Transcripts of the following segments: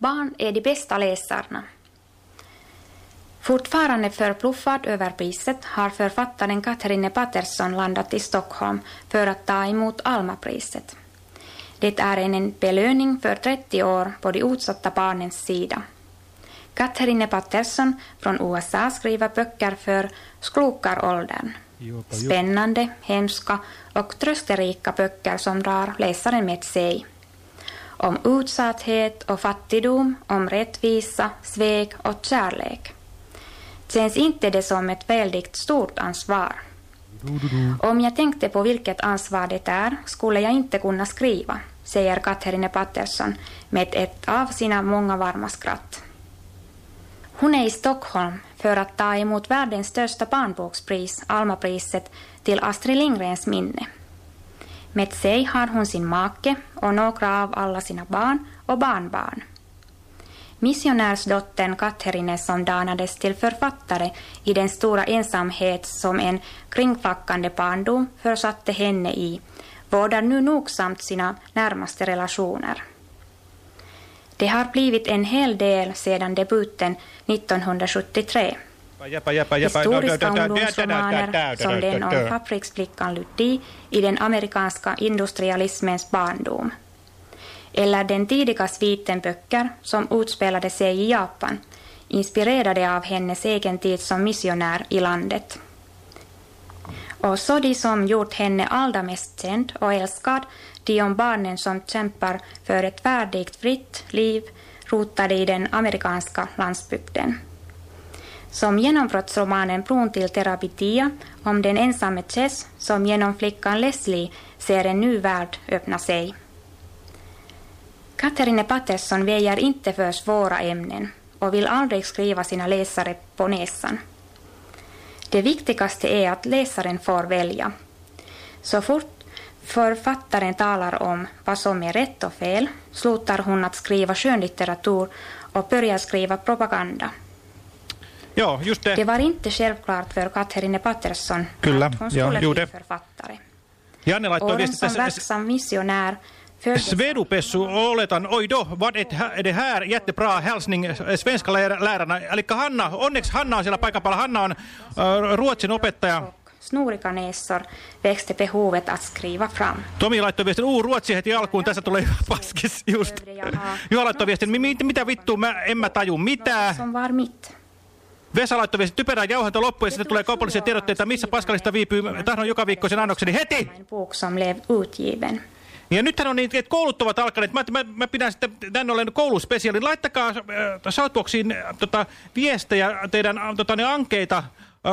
Barn är de bästa läsarna. Fortfarande förbluffad över priset har författaren Katarine Patterson landat i Stockholm för att ta emot Almapriset. Det är en belöning för 30 år på de utsatta barnens sida. Katarine Patterson från USA skriver böcker för sklokaråldern. Spännande, hemska och trösterika böcker som drar läsaren med sig. Om utsatthet och fattigdom, om rättvisa, svek och kärlek. Känns inte det som ett väldigt stort ansvar? Om jag tänkte på vilket ansvar det är skulle jag inte kunna skriva, säger Katherine Patterson med ett av sina många varma skratt. Hon är i Stockholm för att ta emot världens största barnbokspris, Almapriset, till Astrid Lindgrens minne. Med sig har hon sin make och några av alla sina barn och barnbarn. Missionärsdottern Katherine som danades till författare i den stora ensamhet som en kringflackande barndom försatte henne i, vårdar nu nogsamt sina närmaste relationer. Det har blivit en hel del sedan debuten 1973. Historiska ungdomsromaner som den om fabriksflickan Ludi i den amerikanska industrialismens barndom. Eller den tidiga sviten böcker som utspelade sig i Japan, inspirerade av hennes egen tid som missionär i landet. Och så de som gjort henne allra mest känd och älskad, de om barnen som kämpar för ett värdigt fritt liv rotade i den amerikanska landsbygden. Som genombrottsromanen Bron till Terapitia om den ensamme Chess som genom flickan Leslie ser en ny värld öppna sig. Katarine Patterson väjer inte för svåra ämnen och vill aldrig skriva sina läsare på näsan. Det viktigaste är att läsaren får välja. Så fort författaren talar om vad som är rätt och fel slutar hon att skriva skönlitteratur och börjar skriva propaganda. Ja, just det. Det var inte självklart för Katarina Patterson Kyllä, att hon skulle ja, bli författare. Janne laittoi Åren som viestiä verksam missionär Svedupessu oletan, oi do, vad ett, är det här jättebra hälsning eh, svenska lär, lärarna. Eli Hanna, onneksi Hanna on siellä paikan päällä. Hanna on äh, ruotsin opettaja. snoriga näsor växte behovet att skriva fram. Tomi laittoi viestin, uu ruotsi heti alkuun, tässä tulee paskis just. Juha laittoi viestin, "Mi- mi- mitä vittua, mä, en mä taju mitään. Som var mitt. Vesa laittoi viestin, typerää jauhanta loppu ja sitten tulee kaupallisia tiedotteita, missä paskalista viipyy. Tahdon joka viikko sen annokseni heti. Ja nythän on niin, että koulut ovat alkaneet. Mä, mä, mä pidän sitten tänne olen kouluspesiaalin. Laittakaa äh, Shoutboxiin äh, tota, viestejä, teidän äh, tota, ne ankeita äh,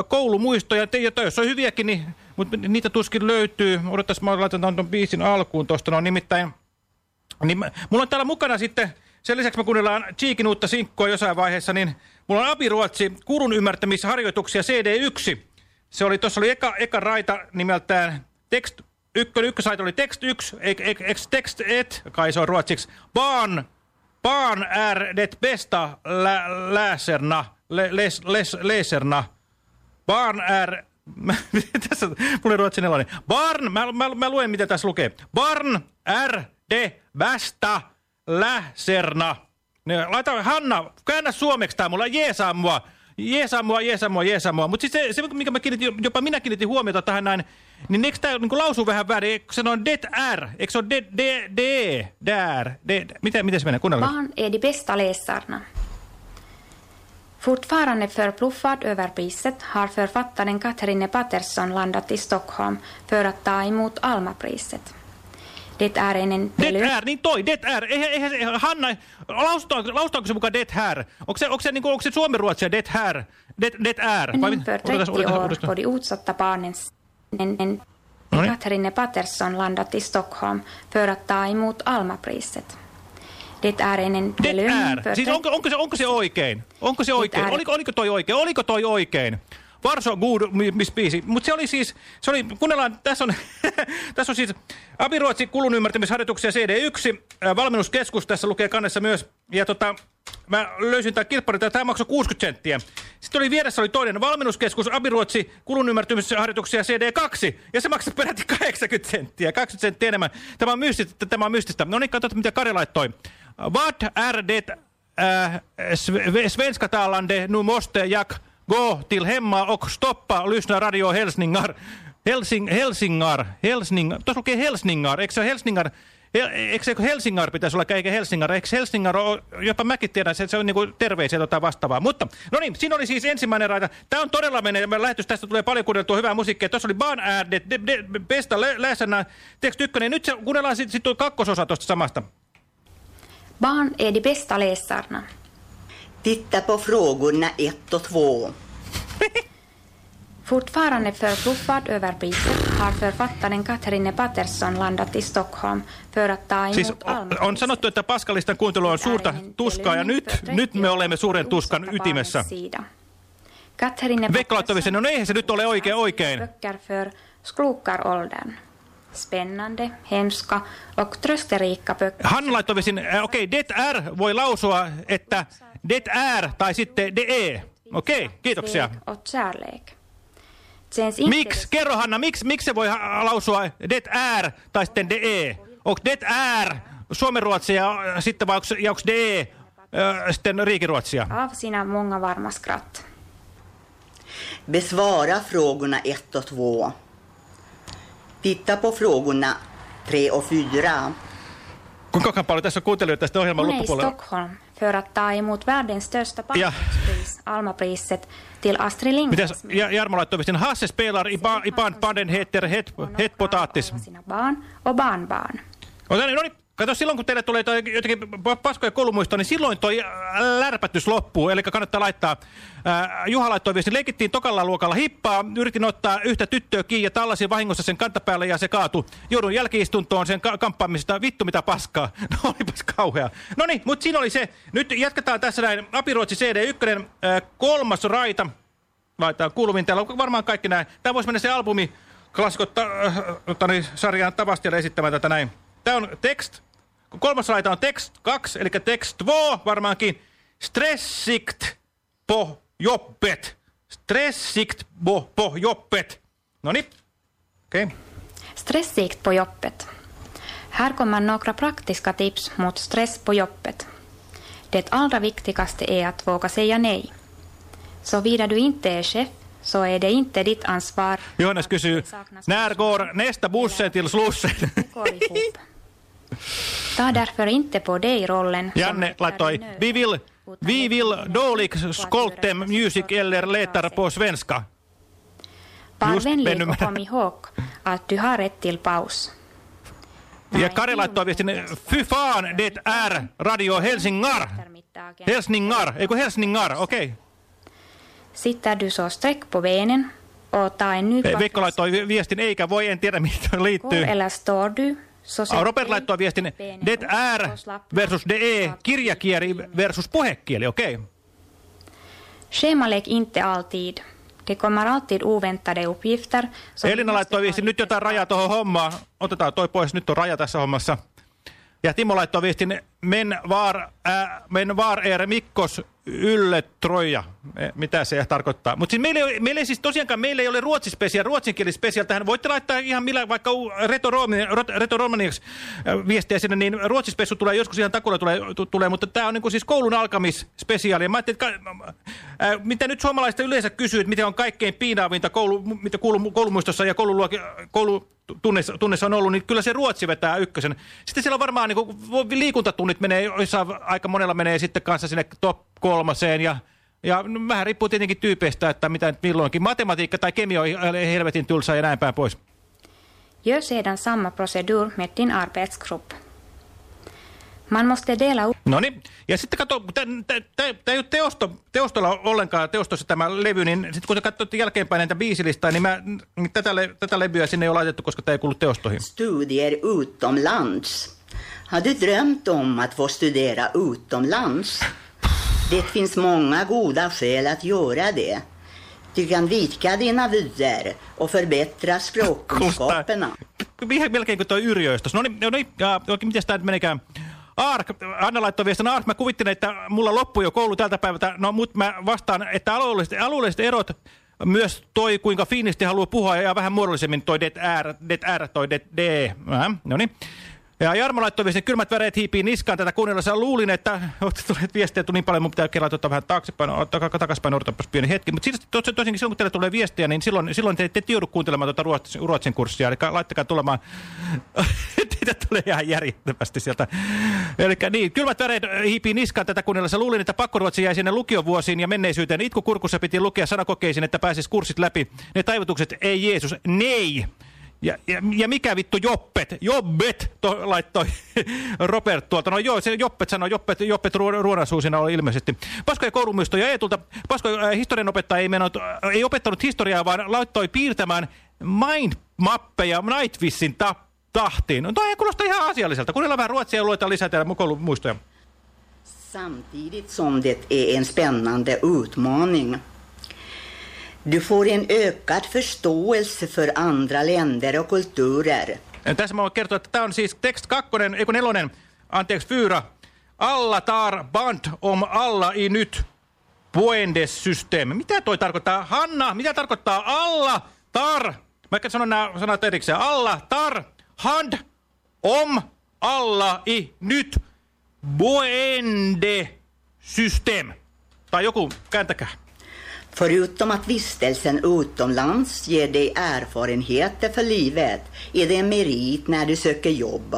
koulumuistoja. Te, ja jos on hyviäkin, niin, mutta niitä tuskin löytyy. Odottaisi, mä laitan ton biisin alkuun tuosta. No nimittäin, niin mulla on täällä mukana sitten, sen lisäksi me kuunnellaan Cheekin uutta sinkkua jossain vaiheessa, niin mulla on Abiruotsi kurun ymmärtämisharjoituksia CD1. Se oli, tuossa oli eka, eka raita nimeltään Text Ykkönen, ykkösaito oli text 1, eikö text et, kai se on ruotsiksi. Barn, barn är det bästa lä, läserna, lä, les, les, läserna. Barn är, tässä, mulla on ruotsin nelonen. Barn, mä, mä, mä luen mitä tässä lukee. Barn är det bästa läserna. Ne, Laita, Hanna, käännä suomeksi tää mulla, jeesaa mua. Jeesaa mua, jeesaa mua, jeesaa mua. Mutta siis se, se, mikä mä kiinnitin, jopa minä kiinnitin huomiota tähän näin, niin eikö tämä niin lausuu vähän väärin? Eikö se on det är? Eikö se ole det, det, det, där? Det, miten, miten se menee? Kuunnellaan. Barn är de bästa läsarna. Fortfarande förbluffad över priset har författaren Katarine Patterson landat i Stockholm för att ta emot Almapriset. Det är en Det är, niin toi, det är. Eihän, eihän, eihän Hanna, lausutaanko, lausutaanko se mukaan det här? Onko se, onko se, niin kuin, onko se suomenruotsia det här? Det, det är? Vai mit- för odotas, 30 odotas, år på de utsatta barnens en, en, No niin. Katarine Patterson landat i Stockholm för att ta emot Almapriset. Det är en Det belöning är. för Siis onko, onko, se, onko se oikein? Onko se oikein? Oliko, oliko toi oikein? Oliko toi oikein? Varso Good Biisi. Mutta se oli siis, se oli, kuunnellaan, tässä on, tässä on siis Abiruotsi kulun ymmärtämisharjoituksia CD1, ää, valmennuskeskus tässä lukee kannessa myös. Ja tota, mä löysin tämän kilpparin, tämä maksoi 60 senttiä. Sitten oli vieressä oli toinen valmennuskeskus, Abiruotsi kulun ymmärtämisharjoituksia CD2, ja se maksoi peräti 80 senttiä, 20 senttiä enemmän. Tämä on mystistä, tämä on mystistä. No niin, katsotaan mitä Kari laittoi. Vad är det äh, sve- svenska talande nu måste jag gå till hemma och stoppa lyssna radio Helsningar. Helsing, Helsingar, Helsningar, tuossa lukee Helsningar, eikö se ole Helsningar? Hel, eikö Helsingar pitäisi olla, eikä Helsingar? Eikö Helsingar ole, jopa mäkin tiedän, että se on niinku terveisiä tota vastaavaa. Mutta, no niin, siinä oli siis ensimmäinen raita. Tämä on todella menee, lähetys tästä tulee paljon kuunneltua hyvää musiikkia. Tuossa oli Ban Ärdet, Besta Läsänä, tekst ykkönen. Nyt se, kuunnellaan sitten sit kakkososa tuosta samasta. Barn är de bästa läsarna. Titta på frågorna ett och två. Fortfarande förfluffad över priset har författaren Katarine Patterson landat i Stockholm för att ta emot Siis on, on sanottu, että Paskalistan kuuntelu on suurta tuskaa ja nyt, nyt me olemme suuren tuskan ytimessä. Veikka laittoi sen, no eihän se nyt ole oikein oikein. För sklokaråldern. Spännande, hemska och trösterika böcker. Hanna laittoi sen, okei, okay, det är voi lausua, että det är tai sitten det är. Okei, okay, kiitoksia. Och kärlek. Miksi, kerro Hanna, miksi, miksi se voi lausua det är tai sitten det är? Onko det är suomenruotsia ja sitten vai onko det är äh, sitten riikiruotsia? Av sina många varma skratt. Besvara frågorna ett och två. Titta på frågorna tre och fyra. Kuinka paljon tässä on kuuntelijoita tästä ohjelman loppupuolella? Stockholm för att ta emot världens största papperspris, Almapriset, till Astrid Lindgrens Mitäs Jarmo laittoi sen Hasse spelar i, ba, i bandbaden heter het, het potatis. Barn och barnbarn. No niin, no niin. Kato, silloin kun teille tulee toi jotenkin paskoja koulumuistoa, niin silloin toi lärpätys loppuu. Eli kannattaa laittaa. Ää, Juha laittoi viesti, leikittiin tokalla luokalla hippaa. Yritin ottaa yhtä tyttöä kiinni ja tallasin vahingossa sen kantapäälle ja se kaatui. Joudun jälkiistuntoon sen ka kamppaamisesta. Vittu mitä paskaa. No olipas kauhea. No niin, mutta siinä oli se. Nyt jatketaan tässä näin. Apiruotsi CD1, ää, kolmas raita. Laitetaan kuuluvin. Täällä on varmaan kaikki näin. Tämä voisi mennä se albumi klassikot äh, niin, sarjaan tavasti esittämään tätä näin. Tämä on tekst. Kolmas raita on tekst 2, eli tekst 2 varmaankin. Stressikt po jobbet. Stressikt po, po jobbet. No niin. Okej. Okay. Stressikt på jobbet. Här kommer några praktiska tips mot stress på jobbet. Det allra viktigaste är att våga säga nej. Såvida du inte är chef så är det inte ditt ansvar. Johannes kysyy, när går nästa bussen till Slussen? Ta därför inte på dig rollen Janne laittoi, vi vill, vi vill dålig skoltem music eller letar på svenska. Var vänlig och kom ihåg att du har rätt till paus. Ja Kari laittoi viestin, fy fan, det är Radio Helsingar. Helsningar, eikö Helsningar, okei. Okay. Sitter du så sträck på benen och ta en ny Veikko laittoi viestin, eikä voi, en tiedä mitä liittyy. Eller står du Robert laittoi viestin, det är versus är kirjakieli versus puhekieli, okei. Okay. Schemalägg inte alltid. Det kommer alltid oväntade uppgifter. Elina laittoi viestin, nyt jotain rajaa tuohon hommaan. Otetaan toi pois, nyt on raja tässä hommassa. Ja Timo laittoi viestin, men var, äh, men var er Mikkos Ylle Troja. E, mitä se tarkoittaa? Mutta siis meillä, ei, meillä ei siis tosiaankaan, meillä ei ole ruotsispesial, ruotsinkielispesial tähän. Voitte laittaa ihan millä, vaikka retoromaniaksi viestiä sinne, niin ruotsispessu tulee joskus ihan takulla tulee, tulee mutta tämä on niin kuin siis koulun alkamisspesiaali. Mä että, äh, mitä nyt suomalaista yleensä kysyy, että miten on kaikkein piinaavinta koulu, mitä koulu, koulumuistossa ja koululuoki, koulu, tunnessa, tunnessa on ollut, niin kyllä se Ruotsi vetää ykkösen. Sitten siellä on varmaan niin kuin, liikuntatunnit menee, joissa aika monella menee sitten kanssa sinne top kolmaseen ja ja no, vähän riippuu tietenkin tyypeistä, että mitä nyt milloinkin. Matematiikka tai kemia on helvetin tylsää ja näin päin pois. Gör sedan samma procedur med din arbetsgrupp. Man måste dela upp. No niin, ja sitten katso, tämä ei ole teosto, teostolla ollenkaan, teostossa tämä levy, niin sitten kun te katsotte jälkeenpäin näitä biisilistaa, niin, mä, niin tätä, tätä levyä sinne ei ole laitettu, koska tämä ei kuulu teostoihin. Studier utomlands. Har du drömt om att få studera utomlands? Det finns många goda skäl att göra det. Du kan vidga dina vyer och förbättra språkkunskaperna. Melkein kuin tuo Yrjöstös. No niin, no niin ja, miten tämä menikään? Ark, Anna laittoi viestin, Ark, mä kuvittelin, että mulla loppui jo koulu tältä päivältä, no mutta mä vastaan, että alueelliset, alueelliset erot, myös toi, kuinka fiinisti haluaa puhua ja vähän muodollisemmin toi det är, det är toi det, det. no niin. Ja Jarmo laittoi viestin, kylmät väreet hiipii niskaan tätä kuunnellessa. Luulin, että tulee viestejä tuli niin paljon, mun pitää kerrata ottaa vähän taaksepäin, takaspäin, odotapas pieni hetki. Mutta siis tosiaankin silloin, kun teille tulee viestiä, niin silloin, silloin te, te ette joudu kuuntelemaan tuota ruotsin, ruotsin kurssia. Eli laittakaa tulemaan, teitä tulee ihan järjettömästi sieltä. Eli niin, kylmät väreet hiipii niskaan tätä kuunnellessa. Luulin, että pakkoruotsi jäi sinne lukiovuosiin ja menneisyyteen. Itku kurkussa piti lukea sanakokeisiin, että pääsisi kurssit läpi. Ne taivutukset, ei Jeesus, nei! Ja, ja, ja mikä vittu Joppet, Jobbet to, laittoi Robert tuolta. No joo, se Joppet sanoi, Joppet, Joppet ruonasuu siinä oli ilmeisesti. Paskoja koulumuistoja Eetulta. Paskoja äh, historianopettaja ei, mennyt, äh, ei opettanut historiaa, vaan laittoi piirtämään mindmappeja Nightwishin ta tahtiin. No toi kuulostaa ihan asialliselta. Kuunnellaan vähän ruotsia ja luetaan lisää teidän koulumuistoja. Samtidigt som det är en spännande utmaning Du får en ökad förståelse för andra länder och kulturer. Tässä mä voin kertoa, että tämä on siis tekst kakkonen, eikö nelonen, anteeksi, fyra. Alla tar band om alla i nyt puendesysteemi. Mitä toi tarkoittaa? Hanna, mitä tarkoittaa alla tar? Mä sanon nämä sanat erikseen. Alla tar hand om alla i nyt boende-system. Tai joku, kääntäkää. Förutom att vistelsen utomlands ger dig erfarenheter för livet är det en merit när du söker jobb.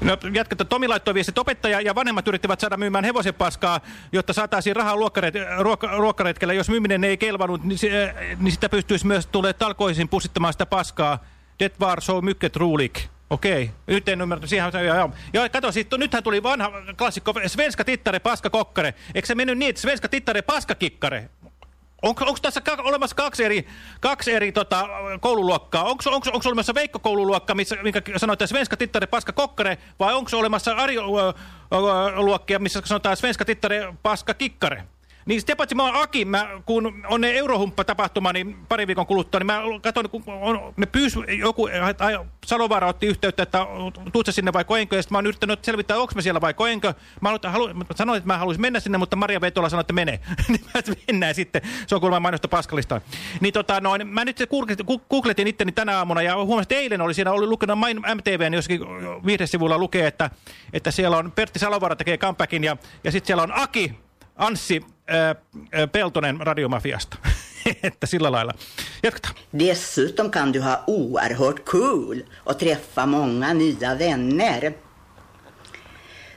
No, jatketaan. Tomi laittoi viestit. Opettaja ja vanhemmat yrittivät saada myymään hevosen paskaa, jotta saataisiin rahaa luokkaret, ruok, ruokkaretkelle. Jos myyminen ei kelvannut, niin, se, niin sitä pystyisi myös tulee talkoisin pussittamaan sitä paskaa. Det var så mycket roligt. Okei, nyt en ymmärtänyt. Siihen, joo, joo. joo kato, sit, nythän tuli vanha klassikko, Svenska tittare, paska kokkare. Eikö se mennyt niin, Svenska tittare, paska kikkare? Onko, onko tässä olemassa kaksi eri, kaksi eri tota, koululuokkaa? Onko, onko, onko olemassa Veikko-koululuokka, missä, minkä sanotaan Svenska tittare, paska kokkare, vai onko olemassa Arjo-luokkia, missä sanotaan Svenska tittare, paska kikkare? Niin sitten paitsi mä oon Aki, mä, kun on ne Eurohumppa-tapahtuma, niin pari viikon kuluttua, niin mä katson, kun on, ne pyys, joku, Salovaara otti yhteyttä, että tuutse sinne vai koenko, ja sitten mä oon yrittänyt selvittää, onko mä siellä vai koenko. Mä, halu, mä sanoin, että mä haluaisin mennä sinne, mutta Maria Vetola sanoi, että mene. niin mennään sitten, se on kuulemma mainosta Paskalista. Niin tota, noin, mä nyt googletin itteni tänä aamuna, ja huomasin, että eilen oli siinä, oli lukenut Main MTVn jossakin viihdesivulla lukee, että, että siellä on Pertti Salovaara tekee comebackin, ja, ja sitten siellä on Aki, Anssi Peltonen radiomafiasta. että sillä lailla. Jatketaan. Dessutom kan du ha oerhört kul och träffa många nya vänner.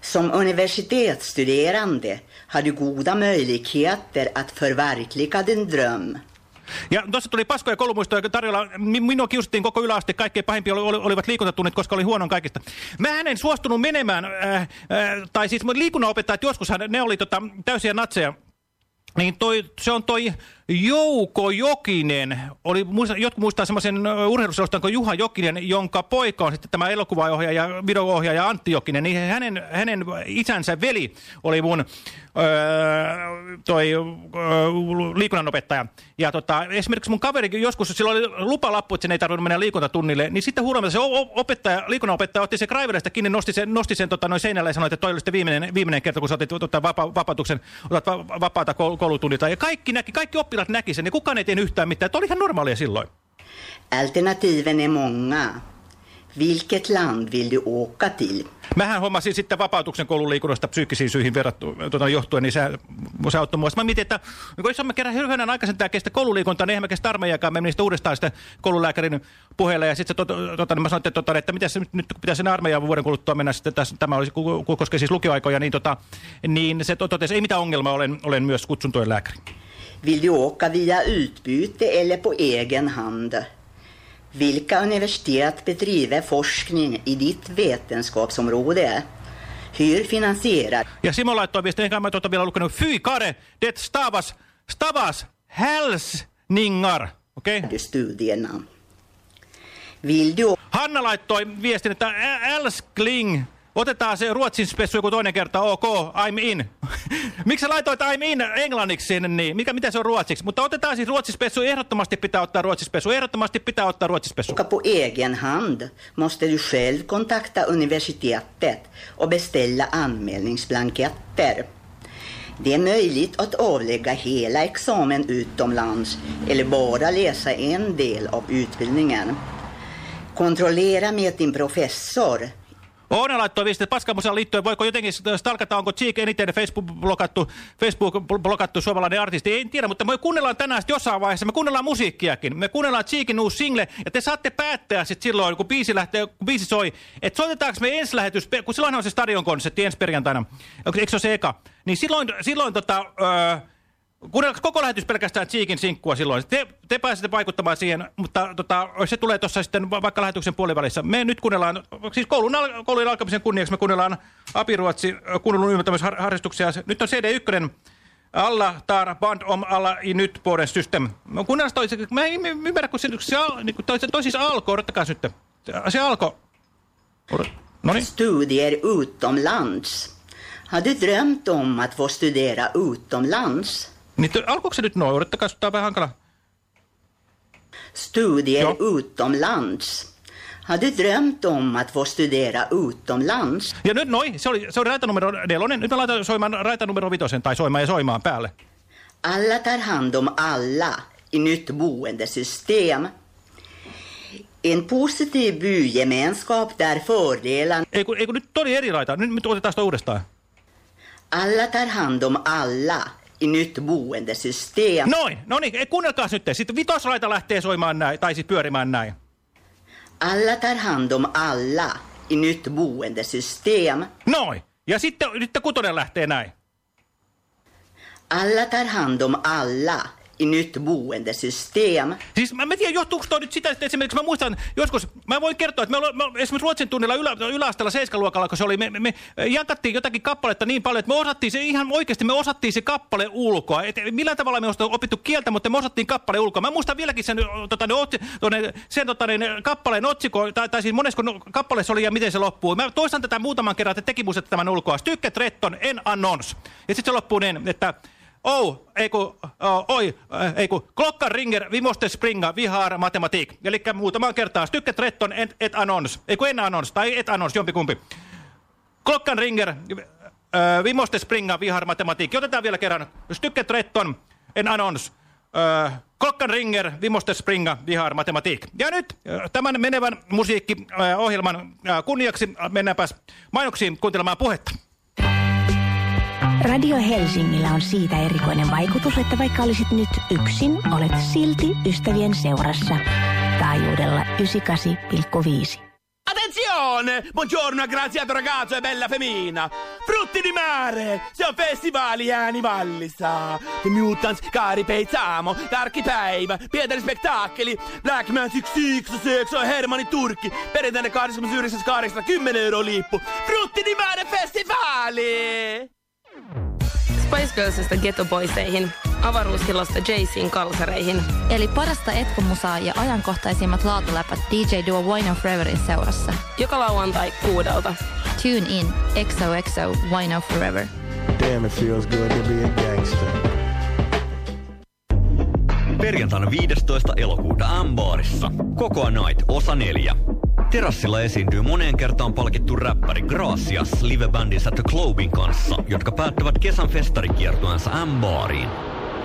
Som universitetsstuderande har du goda möjligheter att förverkliga din dröm. Ja tuossa tuli paskoja koulumuistoja tarjolla. Minua kiusattiin koko yläaste. Kaikkein pahimpia oli, olivat liikuntatunnit, koska oli huonon kaikista. Mä en suostunut menemään, äh, äh, tai siis liikunnanopettajat joskushan, ne oli tota, täysiä natseja. Niin toi, se on toi Jouko Jokinen, oli, jotkut muistaa semmoisen urheiluselostan kuin Juha Jokinen, jonka poika on sitten tämä elokuvaohjaaja ja videoohjaaja Antti Jokinen, niin hänen, hänen isänsä veli oli mun öö, toi öö, liikunnanopettaja. Ja tota, esimerkiksi mun kaveri joskus, sillä oli lupalappu, että sen ei tarvinnut mennä liikuntatunnille, niin sitten huomioon se opettaja, liikunnanopettaja otti se kraiverista kiinni, nosti sen, nosti sen tota, noin seinälle ja sanoi, että toi oli sitten viimeinen, viimeinen kerta, kun sä otit tota, vapa, vapautuksen, otat va, vapaata koulutunnilta. Ja kaikki näki, kaikki oppilaat näki sen, ja kukaan ei tiennyt yhtään mitään. Että oli ihan normaalia silloin. Alternativen är många. Vilket land vill du åka till? Mähän hommasin sitten vapautuksen koululiikunnasta psyykkisiin syihin verrattu, tuota, johtuen, niin se, se auttoi mua. Mä mietin, että jos mä kerran hyvänä aikaisen tämä kestä koululiikuntaa, niin eihän mä kestä armeijakaan. Mä menin sitten uudestaan sitten koululääkärin puheelle ja sitten tota, tota, niin mä sanoin, että, tota, että mitä se, nyt kun pitäisi sinne armeijaan vuoden kuluttua mennä, sitten tässä, tämä olisi, koskee siis lukioaikoja, niin, tota, niin se totesi, ei mitään ongelmaa, olen, olen myös kutsuntojen lääkäri. Vill du åka via utbyte eller på egen hand? Vilka universitet bedriver forskning i ditt vetenskapsområde? Hur finansierar... Ja Simo laittoi viesti, enkä mä tuota vielä lukenut. Fy kare, det stavas, stavas, hälsningar. Okei? Okay? Studierna. Vill du... Hanna laittoi viestin, että älskling Otetaan se ruotsin spessu joku toinen kerta, ok, I'm in. Miksi sä laitoit I'm in englanniksi sinne niin? Mikä, mitä se on ruotsiksi? Mutta otetaan siis ruotsispessu, ehdottomasti pitää ottaa ruotsispessu, ehdottomasti pitää ottaa ruotsispessu. På egen hand måste du själv kontakta universitetet och beställa anmälningsblanketter. Det är möjligt att avlägga hela examen utomlands eller bara läsa en del av utbildningen. Kontrollera med din professor. Oona laittoi viestiä, että paskamuseon liittyen, voiko jotenkin stalkata, onko Cheek eniten Facebook-blokattu, Facebook-blokattu suomalainen artisti. En tiedä, mutta me kuunnellaan tänään jossain vaiheessa, me kuunnellaan musiikkiakin. Me kuunnellaan Cheekin uusi single, ja te saatte päättää sitten silloin, kun biisi, lähtee, kun biisi soi, että soitetaanko me ensi lähetys, kun silloin on se stadionkonsertti ensi perjantaina, eikö se ole se eka? Niin silloin, silloin tota... Öö, Kuunnellaan koko lähetys pelkästään Cheekin sinkkua silloin. Te, te pääsette vaikuttamaan siihen, mutta tota, se tulee tuossa sitten vaikka lähetyksen puolivälissä. Me nyt kuunnellaan, siis koulun, al koulun alkamisen kunniaksi me kuunnellaan Apiruotsi kuunnelun ymmärtämisharrastuksia. Nyt on CD1, alla tar band om alla i nyt vuoden system. Kuunnellaan toiseksi, mä en ymmärrä, kun se, se, niin toi, toi siis alkoi, odottakaa nyt. Se alkoi. Noniin. Studier utomlands. Har du drömt om att få studera utomlands? Niin alkoiko se nyt noin? Odottakaa, tämä on vähän hankala. Studier ja. utomlands. Har du drömt om att få studera utomlands? Ja nyt noin, se oli, se oli raita numero nelonen. Nyt mä laitan soimaan raita numero vitosen tai soimaan ja soimaan päälle. Alla tar hand om alla i nytt boendesystem. En positiv bygemenskap där fördelarna... Ei kun, ei kun nyt toi eri raita. Nyt, nyt otetaan sitä uudestaan. Alla tar hand om alla nytt boendesystem. Noin, no niin, kuunnelkaa nyt. Sitten vitosraita lähtee soimaan näin, tai siis pyörimään näin. Alla tar hand om alla i nytt boendesystem. Noin, ja sitten, sitten kutonen lähtee näin. Alla tar hand om alla i nytt boendesystem. Siis mä, mä tiedän, johtuuko toi nyt sitä, että esimerkiksi mä muistan joskus, mä voin kertoa, että me, me, me esimerkiksi Ruotsin tunnilla ylä, yläasteella seiskaluokalla, kun se oli, me, me, me jakattiin jotakin kappaletta niin paljon, että me osattiin se ihan oikeasti, me osattiin se kappale ulkoa. Et millä tavalla me on opittu kieltä, mutta me osattiin kappale ulkoa. Mä muistan vieläkin sen, tota, ne, tonne, sen tota, ne, kappaleen otsikon, tai, tai siis monesko no, kappaleessa oli ja miten se loppuu. Mä toistan tätä muutaman kerran, että teki muistat tämän ulkoa. Stykket retton en annons. Ja sitten se loppuu niin, että Oh, ei kun, oh, oi, ei kun, klokkan ringer, vi måste springa, vi har matematik. Eli muutamaan kertaan, stykket retton, et, et annons, ei kun en annons, tai et annons, jompikumpi. Klokkan ringer, vi måste springa, vi har matematik. Otetaan vielä kerran, stykket retton, en annons. Klokkan ringer, vi måste springa, vi har matematik. Ja nyt tämän menevän musiikkiohjelman kunniaksi mennäänpäs mainoksiin kuuntelemaan puhetta. Radio Helsingillä on siitä erikoinen vaikutus, että vaikka olisit nyt yksin, olet silti ystävien seurassa. Taajuudella 98,5. Attenzione! Buongiorno, graziato ragazzo e bella femmina! Frutti di mare! Se on festivali äänivallissa! The Mutants, Kari Peitsamo, Päivä, Pietari Spektaakkeli, Black Magic Six, Seks och Hermanni Turkki, perjantaina 29.8. 10 euro lippu. Frutti di mare festivali! Spice Girlsista Ghetto Boyseihin, avaruustilosta Jayceen kalsareihin. Eli parasta etkomusaa ja ajankohtaisimmat laatuläpät DJ Duo Wine of Foreverin seurassa. Joka lauantai kuudelta. Tune in XOXO Wine of Forever. Damn, it feels good to be a gangster. Perjantaina 15. elokuuta Ambaarissa. Koko Night, osa 4. Terassilla esiintyy moneen kertaan palkittu räppäri Gracias livebändinsä The Globin kanssa, jotka päättävät kesän festarikiertueensa M-baariin.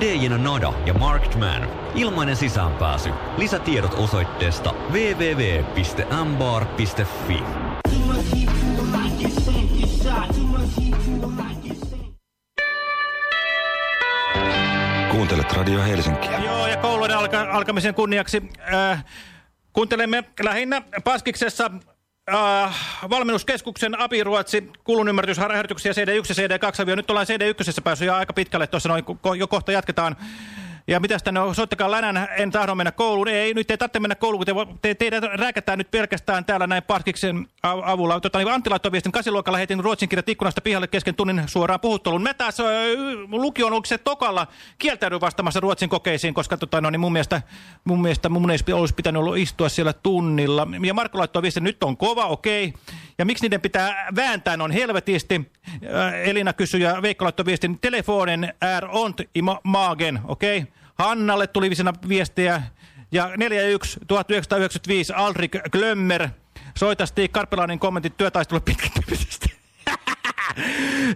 DJnä Nada ja Marked Man. Ilmainen sisäänpääsy. Lisätiedot osoitteesta www.mbar.fi. Kuuntelet Radio Helsinkiä. Joo, ja koulujen alka alkamisen kunniaksi äh, Kuuntelemme lähinnä Paskiksessa äh, valmennuskeskuksen apiruotsi kulun ymmärrysharjoituksia CD1 ja CD2. Nyt ollaan CD1 päässyt jo aika pitkälle, tuossa noin jo kohta jatketaan. Ja mitäs tänne on, soittakaa länän, en tahdo mennä kouluun. Ei, nyt ei tarvitse mennä kouluun, te, te, teidät rääkätään nyt pelkästään täällä näin Parkiksen avulla. Tota, niin Antti laittoi viestin kasiluokalla, heitin ruotsin kirjat ikkunasta pihalle kesken tunnin suoraan puhutteluun. Mä taas lukion onko se tokalla kieltäydyn vastaamassa ruotsin kokeisiin, koska tota, no, niin mun mielestä mun mielestä mun ei olisi pitänyt ollut istua siellä tunnilla. Ja Markku laittoi viestin, nyt on kova, okei. Ja miksi niiden pitää vääntää, on helvetisti. Elina kysyi ja Veikka laittoi viestin, telefonen är ont i magen, okei. Hannalle tuli viestejä. Ja 41 1995 Alrik Glömmer soita Stig Karpelainen kommentit työtaistelu pitkittymisestä.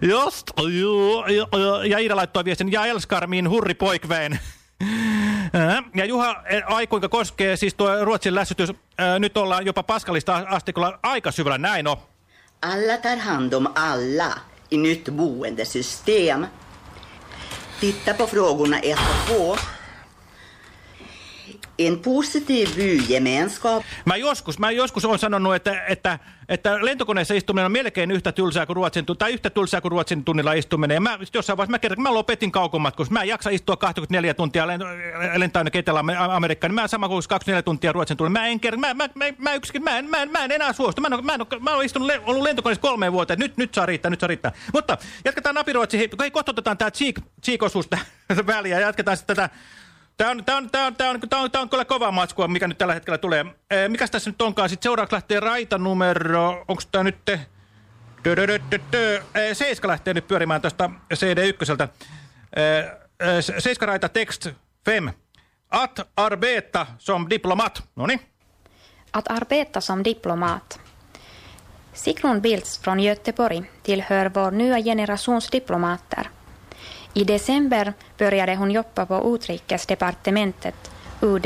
Just, ja, ja Iida laittoi viestin, ja Elskarmin hurri poikveen. Ää, Ja Juha, eh, ai kuinka koskee siis tuo Ruotsin lässytys. Ää, Nyt ollaan jopa Paskalista astikolla aika syvällä, näin on. Alla tar hand om alla i nytt boendesystem. Titta på frågorna ett och två. En positiv bygemenskap Mä joskus, mä joskus olen sanonut, että, että, että lentokoneessa istuminen on melkein yhtä tylsää kuin Ruotsin, tai yhtä tylsää kuin Ruotsin tunnilla istuminen. Ja mä jossain vaiheessa mä kerran, mä lopetin kaukomatkus, mä en jaksa istua 24 tuntia lentää aina Etelä-Amerikkaan, niin mä sama kuin 24 tuntia Ruotsin tunnilla. Mä en kerran, mä, mä, mä, mä, yksikin, mä, en, mä, en, mä en enää suostu. Mä en, mä en, mä olen istunut, ollut lentokoneessa kolmeen vuoteen, nyt, nyt saa riittää, nyt saa riittää. Mutta jatketaan napiruotsi, hei, kohta otetaan cheek, cheek-osuus väliin ja jatketaan sitten tätä Tämä on, tää on, tää on, tää on, tää on, tää on kyllä kova matskua, mikä nyt tällä hetkellä tulee. Ee, mikäs tässä nyt onkaan? Sitten seuraavaksi lähtee raitanumero. Onko tämä nyt... dö, dö, dö, dö, dö. Ee, Seiska lähtee nyt pyörimään tuosta CD1. Ee, ee, se- Seiska raita text fem. At arbeta som diplomat. Noniin. Att arbeta som diplomat. Sigrun Bildt från Göteborg tillhör vår nya generations diplomater. I december började hon jobba på Utrikesdepartementet, UD.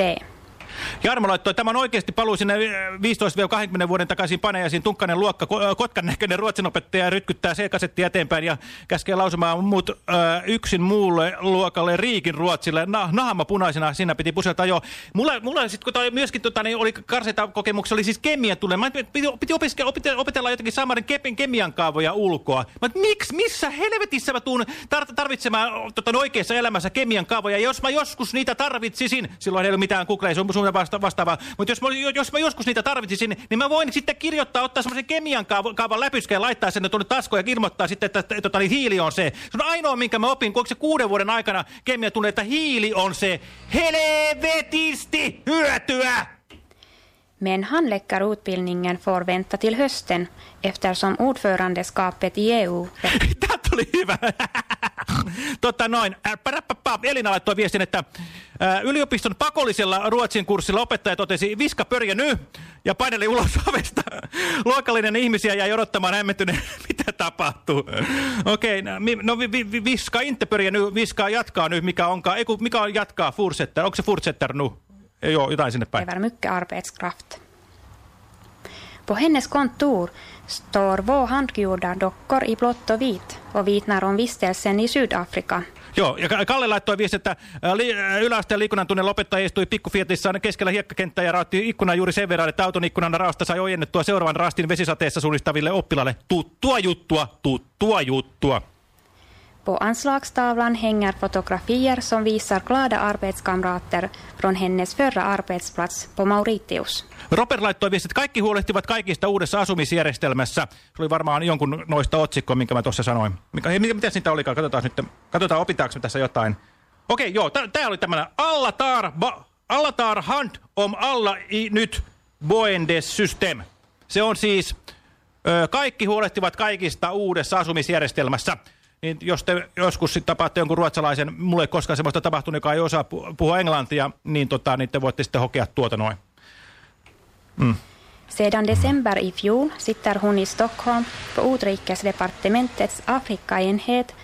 Jarmo laittoi, tämä on oikeasti paluu sinne äh, 15-20 vuoden takaisin panejaisiin. Tunkkanen luokka, äh, kotkan näköinen ruotsinopettaja rytkyttää C-kasettia eteenpäin ja käskee lausumaan muut äh, yksin muulle luokalle Riikin Ruotsille. Na, nahama punaisena, siinä piti puselta jo. Mulla, mulla sitten, kun toi myöskin tota, niin oli karseita kokemuksia, oli siis kemian tulee. Mä piti, piti opiske, opetella, opetella jotenkin kepin kemian kaavoja ulkoa. Mä miksi, missä helvetissä mä tuun tar tarvitsemaan tota, oikeassa elämässä kemian kaavoja? Ja jos mä joskus niitä tarvitsisin, silloin ei ole mitään Googlea, se on vasta, vastaavaa. Mutta jos, jos mä joskus niitä tarvitsisin, niin mä voin sitten kirjoittaa, ottaa semmoisen kemian kaavan, kaavan ja laittaa sen tuonne taskoon ja ilmoittaa sitten, että, että, tota, niin hiili on se. Se on ainoa, minkä mä opin, kun se kuuden vuoden aikana kemia tulee, että hiili on se helvetisti hyötyä. Men handläggarutbildningen får vänta till hösten eftersom ordförandeskapet i EU Tämä tuli hyvä. Totta noin. Elina laittoi viestin, että yliopiston pakollisella ruotsin kurssilla opettaja totesi viska pörjä ny ja paineli ulos ovesta. Luokallinen ihmisiä jäi odottamaan hämmentyneen, mitä tapahtuu. Okei, okay, no vi, vi, vi- viska inte pörjä ny, viskaa jatkaa nyt, mikä onkaan. Ei, kun mikä on jatkaa, fursetter. Onko se fursetter nu? Joo, jotain sinne päin. kräver mycket arbetskraft. På hennes kontor står två handgjorda dockor i blått och vit och vittnar om vistelsen i Sydafrika. Joo, ja Ka- Kalle laittoi viesti, että ä, li, ä, yläasteen liikunnan tunnin lopettaja istui pikkufietissaan keskellä hiekkakenttää ja raotti ikkunan juuri sen verran, että auton ikkunan raosta sai ojennettua seuraavan rastin vesisateessa suunnistaville oppilaille. Tuttua juttua, tuttua juttua. På anslagstavlan hänger fotografier som visar glada arbetskamrater från hennes förra arbetsplats på Mauritius. Robert laittoi viesti, että kaikki huolehtivat kaikista uudessa asumisjärjestelmässä. Se oli varmaan jonkun noista otsikkoa, minkä mä tuossa sanoin. Mikä, mitäs niitä olikaan? Katsotaan nyt. Katsotaan, opitaanko tässä jotain. Okei, joo, tämä oli tämmöinen Allatar, ba, Allatar hand om alla i nyt boendesystem. Se on siis, ö, kaikki huolehtivat kaikista uudessa asumisjärjestelmässä. Niin jos te joskus sit tapaatte jonkun ruotsalaisen, mulle ei koskaan semmoista tapahtunut, joka ei osaa pu- puhua englantia, niin, tota, niin te voitte sitten hokea tuota noin. Mm. Sedan december i fjol sitter hon i Stockholm på Utrikesdepartementets Afrikaenhet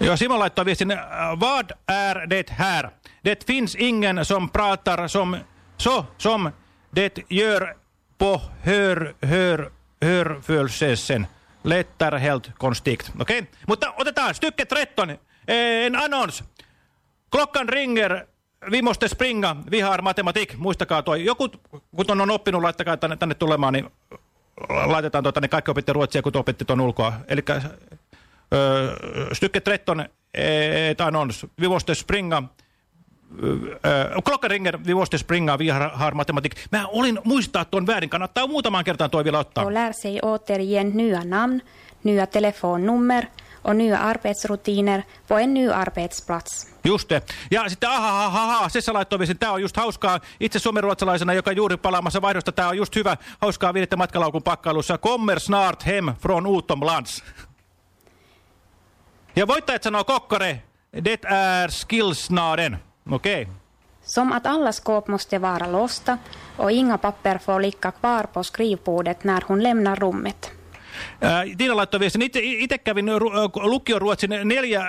Ja Simon laittoi viestin, äh, vad är det här? Det finns ingen som pratar som, så som det gör på hör, hör, hörföljelsen. Lättar helt konstigt. Okei, okay? mutta otetaan stykke 13. Eh, En annons. Klockan ringer, vi måste springa, vi har matematik. Muistakaa toi. Joku, kun on oppinut, laittakaa tänne, tänne tulemaan, niin laitetaan tuota, niin kaikki opitte ruotsia, kun te opitte tuon ulkoa. Eli Uh, stycke 13 ett annons. Vi måste springa. Uh, klockan ringer, vi måste springa, vi har, har matematik. Mä olin muistaa tuon väärin, kannattaa muutamaan kertaan toi vielä ottaa. och lär sig återigen nya namn, nya telefonnummer och nya arbetsrutiner på en ny arbetsplats. Just det. Ja sitten aha, aha, aha, Sessa laittoi viestin, tää on just hauskaa. Itse suomenruotsalaisena, joka juuri palaamassa vaihdosta, tää on just hyvä, hauskaa viidettä matkalaukun pakkailussa. Kommer snart hem från utomlands. Ja voittajat sanoo kokkare, det är skillsnaden. Okei. Okay. Som att alla skåp måste vara låsta och inga papper får ligga kvar på skrivbordet när hon lämnar rummet. Ää, Tiina laittoi viestin. Itse, itse kävin ru, lukion Ruotsin neljä,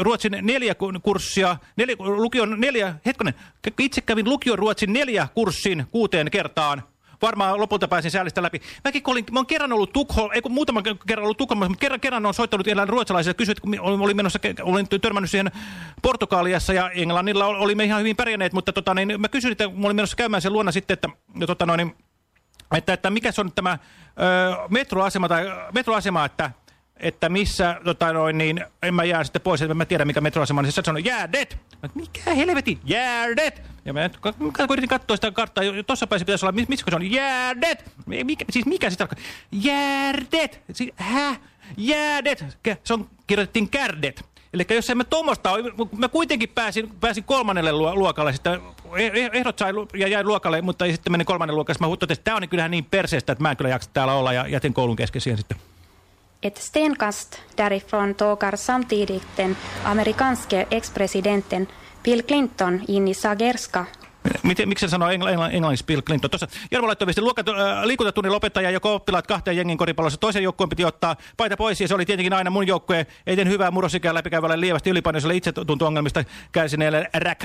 Ruotsin neljä ku- kurssia, neljä, lukion neljä, hetkonen, itse kävin lukion Ruotsin neljä kurssin kuuteen kertaan. Varmaan lopulta pääsin säälistä läpi. Mäkin kun olin, mä oon kerran ollut Tukholma, ei kun muutaman kerran ollut Tukholmassa, mutta kerran, kerran on soittanut erään ruotsalaisille kysynyt, kun olin, menossa, olin törmännyt siihen Portugaliassa ja Englannilla olimme ihan hyvin pärjänneet, mutta tota, niin, mä kysyin, että mä olin menossa käymään sen luona sitten, että, tota, noin, että, että mikä se on tämä ö, metroasema, tai, metroasema että, että missä, tota noin, niin en mä jää sitten pois, että mä tiedän mikä metroasema on, niin se sanoi, Gärdet! Mikä helvetin, Gärdet! Ja mä nyt mä yritin katsoa sitä karttaa, tuossa päässä pitäisi olla, missä se on, Gärdet! Mikä, siis mikä se tarkoittaa? Gärdet! Siis, häh? Gärdet! Se on, kirjoitettiin Kärdet. Eli jos emme tuommoista mä kuitenkin pääsin, pääsin kolmannelle luokalle, sitten ehdot sai ja jäi luokalle, mutta sitten menin kolmannen luokalle, mä huutotin, että tämä on kyllähän niin perseestä, että mä en kyllä jaksa täällä olla ja jätin koulun kesken siihen sitten. Ett stenkast därifrån tågar samtidigt den amerikanske ex-presidenten Bill Clinton in i Sagerska Miten, miksi sanoo engl engl englanniksi Bill Clinton? Tuossa Jarmo laittoi viesti, äh, liikuntatunnin lopettaja ja oppilaat kahteen jengin koripallossa. Toisen joukkueen piti ottaa paita pois ja se oli tietenkin aina mun joukkue. Ei hyvää murrosikään läpikäyvälle lievästi ylipainoiselle itsetunto-ongelmista kärsineelle räk.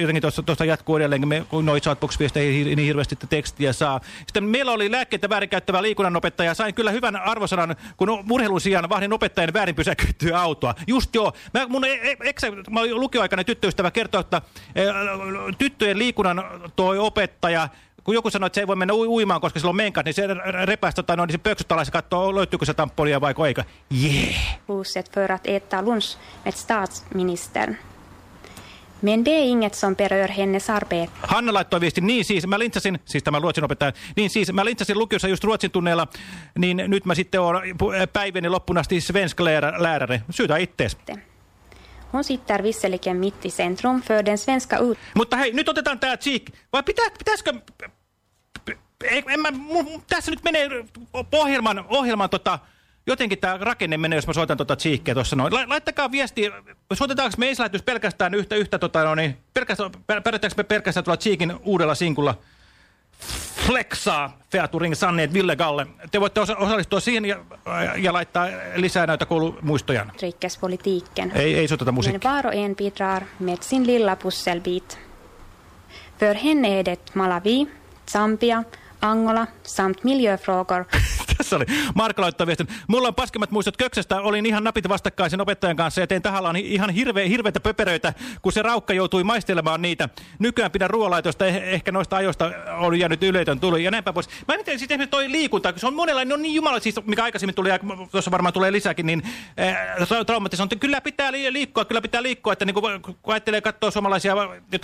Jotenkin tuosta jatkuu edelleen, me noin chatbox ei niin hirveästi tekstiä saa. Sitten meillä oli lääkkeitä väärinkäyttävä liikunnanopettaja. Sain kyllä hyvän arvosanan, kun urheilun sijaan vahdin opettajan väärin pysäkyttyä autoa. Just joo. Mä, mun e- e- eksä, mä lukioaikainen tyttöystävä kertoo, että e, tyttöjen liikunnan toi opettaja, kun joku sanoo, että se ei voi mennä uimaan, koska sillä on menkat, niin se repästä tai no, niin se pöksyt alas ja katsoo, löytyykö se tamponia vai eikö. Yeah. Huset för att äta lunch med statsministern. Men det är inget som berör hennes arbete. Hanna laittoi viesti, niin siis mä lintsasin, siis tämä ruotsin opettaja, niin siis mä lintsasin lukiossa just ruotsin tunneilla, niin nyt mä sitten oon päiväni loppuun asti svensk lärare. Syytä ittees. Hon sitter visserligen mitt i centrum för den svenska ut... Mutta hei, nyt otetaan tää cheek. Vai pitä, pitäisikö... En mä, tässä nyt menee ohjelman, ohjelman tota, jotenkin tämä rakenne menee, jos mä soitan tota cheekkiä tuossa noin. Laittakaa viesti, soitetaanko me ensilähetys pelkästään yhtä, yhtä tota, no niin, pelkästään, me pelkästään tuolla cheekin uudella sinkulla? Flexaa Featuring Sanneet Ville Galle. Te voitte osa osallistua siihen ja, ja laittaa lisää näitä koulumuistoja. Dryckespolitiken. Ei, ei soiteta musiikkia. Men var och en bidrar med sin lilla pusselbit. För henne är det Malawi, Zambia, Angola samt miljöfrågor Tässä oli Marko laittoi viestin. Mulla on paskemmat muistot köksestä. Olin ihan napit vastakkaisen opettajan kanssa ja tein tahallaan ihan hirve, hirveitä pöperöitä, kun se raukka joutui maistelemaan niitä. Nykyään pidän ruoalaitosta, eh ehkä noista ajoista on jäänyt yleitön tuli ja näinpä pois. Mä miten siis esimerkiksi toi liikunta, kun se on monella, on niin jumala, siis mikä aikaisemmin tuli tuossa varmaan tulee lisäkin, niin äh, traumatis on, että kyllä pitää liikkua, kyllä pitää liikkua, että niin kun, kun ajattelee katsoa suomalaisia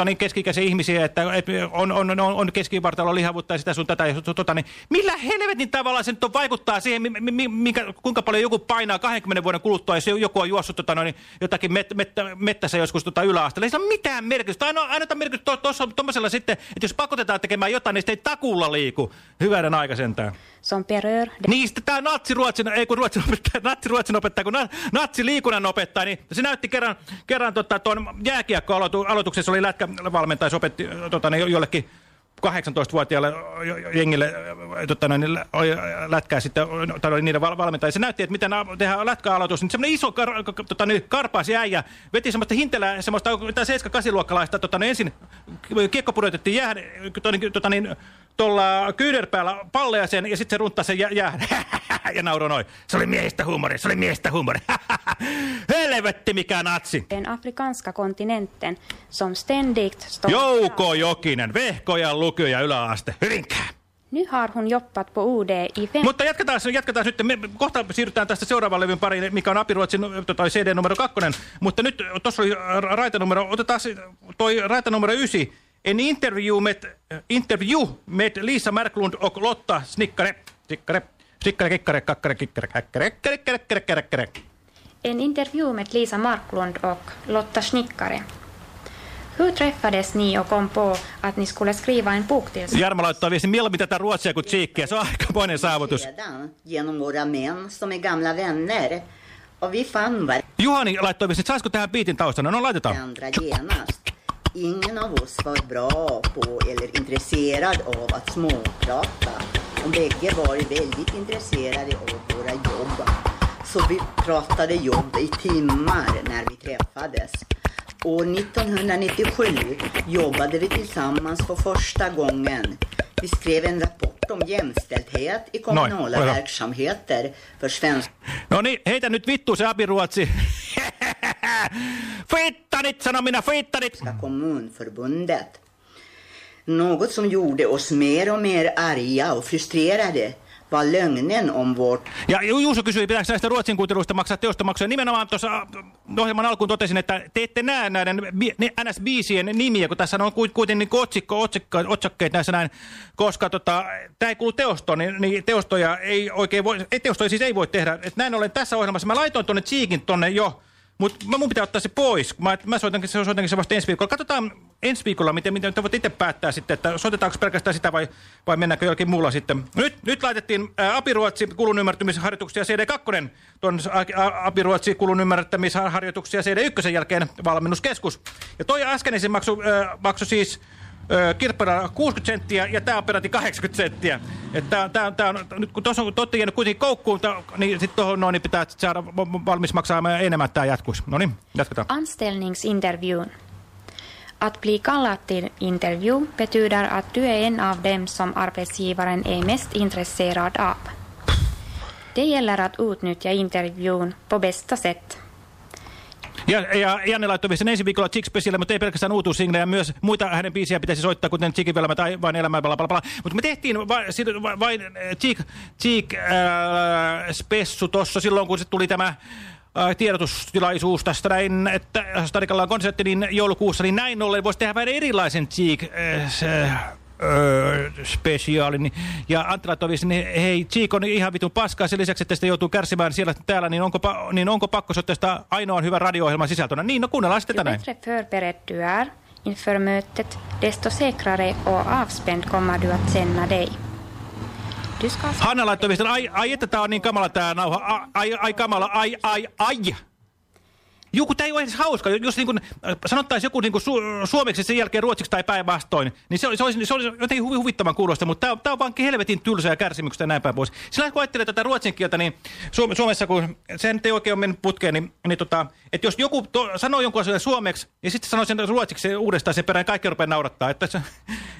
niin keski ihmisiä, että, että on, on, on, on keskivartalo lihavuutta ja sitä sun tätä ja tota, niin millä helvetin tavalla se nyt on vaikuttaa siihen, minkä, kuinka paljon joku painaa 20 vuoden kuluttua, jos joku on juossut tota, noin, jotakin met, met, mettässä joskus tota, yläasteella. Ei se ole mitään merkitystä. Ainoa, ainoa merkitystä tuossa tuommoisella sitten, että jos pakotetaan tekemään jotain, niin sitten ei takulla liiku. Hyvänen aika sentään. Som berör... Niin, sitten tämä natsi-ruotsin, ei kun ruotsin opettaja, natsi-ruotsin opettaja, kun na, natsi-liikunnan opettaja, niin se näytti kerran, kerran tota, tuon jääkiekko-aloituksessa oli lätkävalmentaja, se opetti tota, niin jollekin 18-vuotiaalle jengille tota, noin, lätkää sitten, tai niiden valmentajia. Se näytti, että miten tehdään lätkäaloitus, niin semmoinen iso kar, tota, niin, karpaasi äijä veti semmoista hintelää, semmoista 7-8-luokkalaista, tota, niin ensin kiekko pudotettiin niin, tota, niin, tuolla kyynärpäällä palleja sen ja sitten se runttaa sen jäähän. ja nauro noin. Se oli miestä huumori, se oli miestä huumori. Helvetti mikä natsi. Den afrikanska kontinenten som ständigt står... Jouko Jokinen, vehkoja, lukio ja yläaste. Hyvinkään. Nu har hon jobbat på UD i fem... Mutta jatketaan, jatketaan nyt. Me kohta siirrytään tästä seuraavan levyn pariin, mikä on Apiruotsin tota, CD numero kakkonen. Mutta nyt tuossa oli raita numero, otetaan toi raita numero ysi. En interview med, interview med Lisa Marklund och Lotta Snickare. Snickare. Snickare, kikkare, kakkare, kikkare, kakkare, kakkare, kakkare, kakkare. En intervju med Lisa Marklund och Lotta Snickare. Hur träffades ni och kom på att ni skulle skriva en bok tillsammans? Jarmo laittaa viesti mieluummin tätä ruotsia kuin tsiikkiä. Se on aikamoinen saavutus. Genom våra män som är gamla vänner. Och vi fann var... Juhani laittoi viesti, saisiko tähän biitin taustana? No laitetaan. Andra genast. Ingen av oss var bra på eller intresserad av att småprata. Och bägge var väldigt intresserade av våra jobb. Så vi pratade jobb i timmar när vi träffades. År 1997 jobbade vi tillsammans för första gången. Vi skrev en rapport om jämställdhet i kommunala Noin, verksamheter för svenska No niin, heitä nyt vittu se apiruotsi. Fittanit, sanon minä, fittanit! kommunförbundet. Något som gjorde oss mer och mer arga och frustrerade var lögnen om vårt Ja Ju- Juuso kysyi, pitääkö näistä ruotsin kuunteluista maksaa teostomaksuja. Nimenomaan tuossa äh, ohjelman alkuun totesin, että te ette näe näiden NS-biisien nimiä, kun tässä on ku- kuitenkin niin otsikko, otsikko, otsakkeet näissä näin, koska tota, tämä ei kuulu teostoon, niin, niin teostoja ei oikein voi, ei, teostoja siis ei voi tehdä. Et näin ollen tässä ohjelmassa, mä laitoin tuonne Cheekin tonne jo, mutta mun pitää ottaa se pois. Mä, mä soitankin, se, soitankin se vasta ensi viikolla. Katsotaan ensi viikolla, miten, miten te voitte itse päättää sitten, että soitetaanko pelkästään sitä vai, vai mennäänkö jollakin muulla sitten. Nyt, nyt laitettiin Apiruotsi kulun ymmärtämisharjoituksia CD2, tuon Apiruotsi kulun ymmärtämisharjoituksia CD1 jälkeen valmennuskeskus. Ja toi äskeinen maksu, maksu siis kirppana 60 senttiä ja tämä on peräti 80 senttiä. Että tää, tää on, nyt kun tuossa on totti jäänyt kuitenkin koukkuun, tää- niin sitten tuohon noin, niin pitää saada valmis maksaa enemmän, että tämä jatkuisi. No niin, jatketaan. Anställningsintervjun. Att bli kallad till intervju betyder att du är en av dem som arbetsgivaren är mest intresserad av. Det gäller att utnyttja intervjun på bästa sätt. Ja, ja Janne laittoi sen ensi viikolla Chick mutta ei pelkästään uutuusinglejä, myös muita hänen biisejä pitäisi soittaa, kuten Chickin tai Vain elämää, bla, bla, bla. Mutta me tehtiin vain va, vain äh, Chick, Chick äh, Spessu tuossa silloin, kun se tuli tämä äh, tiedotustilaisuus tästä näin, että Stadikalla on konsertti niin joulukuussa, niin näin ollen voisi tehdä vähän erilaisen Cheek äh, se, öö, spesiaalin. Niin- Ja viesti, niin hei, Cheek on ihan vitun paskaa sen lisäksi, että sitä joutuu kärsimään siellä täällä, niin onko, pa niin onko pakko soittaa sitä ainoan hyvän radio-ohjelman sisältönä? Niin, no kuunnellaan sitten Ju tänään. bättre förberedd du är inför mötet, desto säkrare och avspänd kommer du att känna dig. Hanna laittoi viestin, ai, ai että tää on niin kamala tää nauha, ai, ai, ai kamala, ai, ai, ai. Joku, tämä ei ole edes hauska. Jos niin kuin, sanottaisiin joku niin kuin su suomeksi sen jälkeen ruotsiksi tai päinvastoin, niin se, olisi- se, olisi, se olisi jotenkin huvi, huvittavan kuulosta, mutta tämä, on vaan helvetin tylsä ja kärsimyksestä ja näin päin pois. Sillä kun ajattelee tätä ruotsin kieltä, niin Suom Suomessa, kun se ei oikein ole mennyt putkeen, niin, niin tota, että jos joku to, sanoo jonkun asian suomeksi ja sitten sanoo sen ruotsiksi uudestaan sen perään, kaikki rupeaa naurattaa. Että,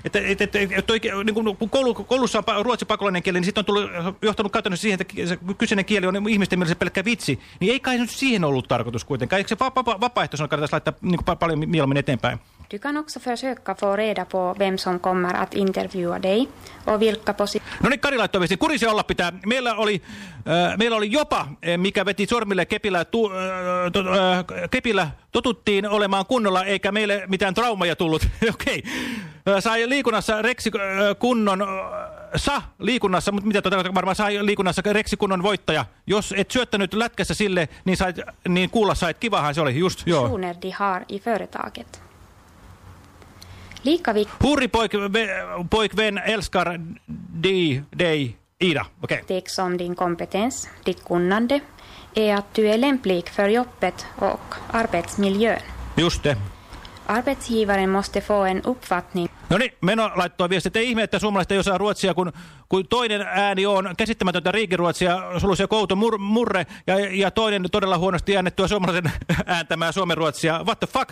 että, että, että, että oikein, niin kun koulu, koulussa on pa- ruotsin pakolainen kieli, niin sitten on tullut, johtanut käytännössä siihen, että se kyseinen kieli on ihmisten mielestä pelkkä vitsi. Niin ei kai nyt siihen ollut tarkoitus kuitenkaan. Eikö se va- va- vapaaehtoisena kannattaisi laittaa niin kuin pa- paljon mieluummin eteenpäin? Du kan också försöka få reda på vem som kommer att intervjua dig och vilka posi- No niin, Kari laittoi viesti. Kurisia olla pitää. Meillä oli, äh, meillä oli jopa, äh, mikä veti sormille kepillä, tu, äh, to, äh, kepillä totuttiin olemaan kunnolla, eikä meille mitään traumaja tullut. Okei. Okay. Sai liikunnassa reksi äh, kunnon, äh, sa liikunnassa, mutta mitä tuota, varmaan sai liikunnassa reksi kunnon voittaja. Jos et syöttänyt lätkässä sille, niin, sait, niin kuulla sait. Kivahan se oli, just, joo. de har i företaget. Lika viktigt Hurri poik, ve, poikvän älskar di, dig, Ida. Okay. som din kompetens, ditt kunnande, är att du är lämplig för jobbet och arbetsmiljön. Just det. Arbetsgivaren måste få en uppfattning No niin, Meno laittoi viesti, että ihme, että suomalaiset ei osaa ruotsia, kun, kun toinen ääni on käsittämätöntä riikiruotsia, suluisia kouto mur, murre, ja, ja toinen todella huonosti äänettyä suomalaisen ääntämää suomenruotsia. What the fuck?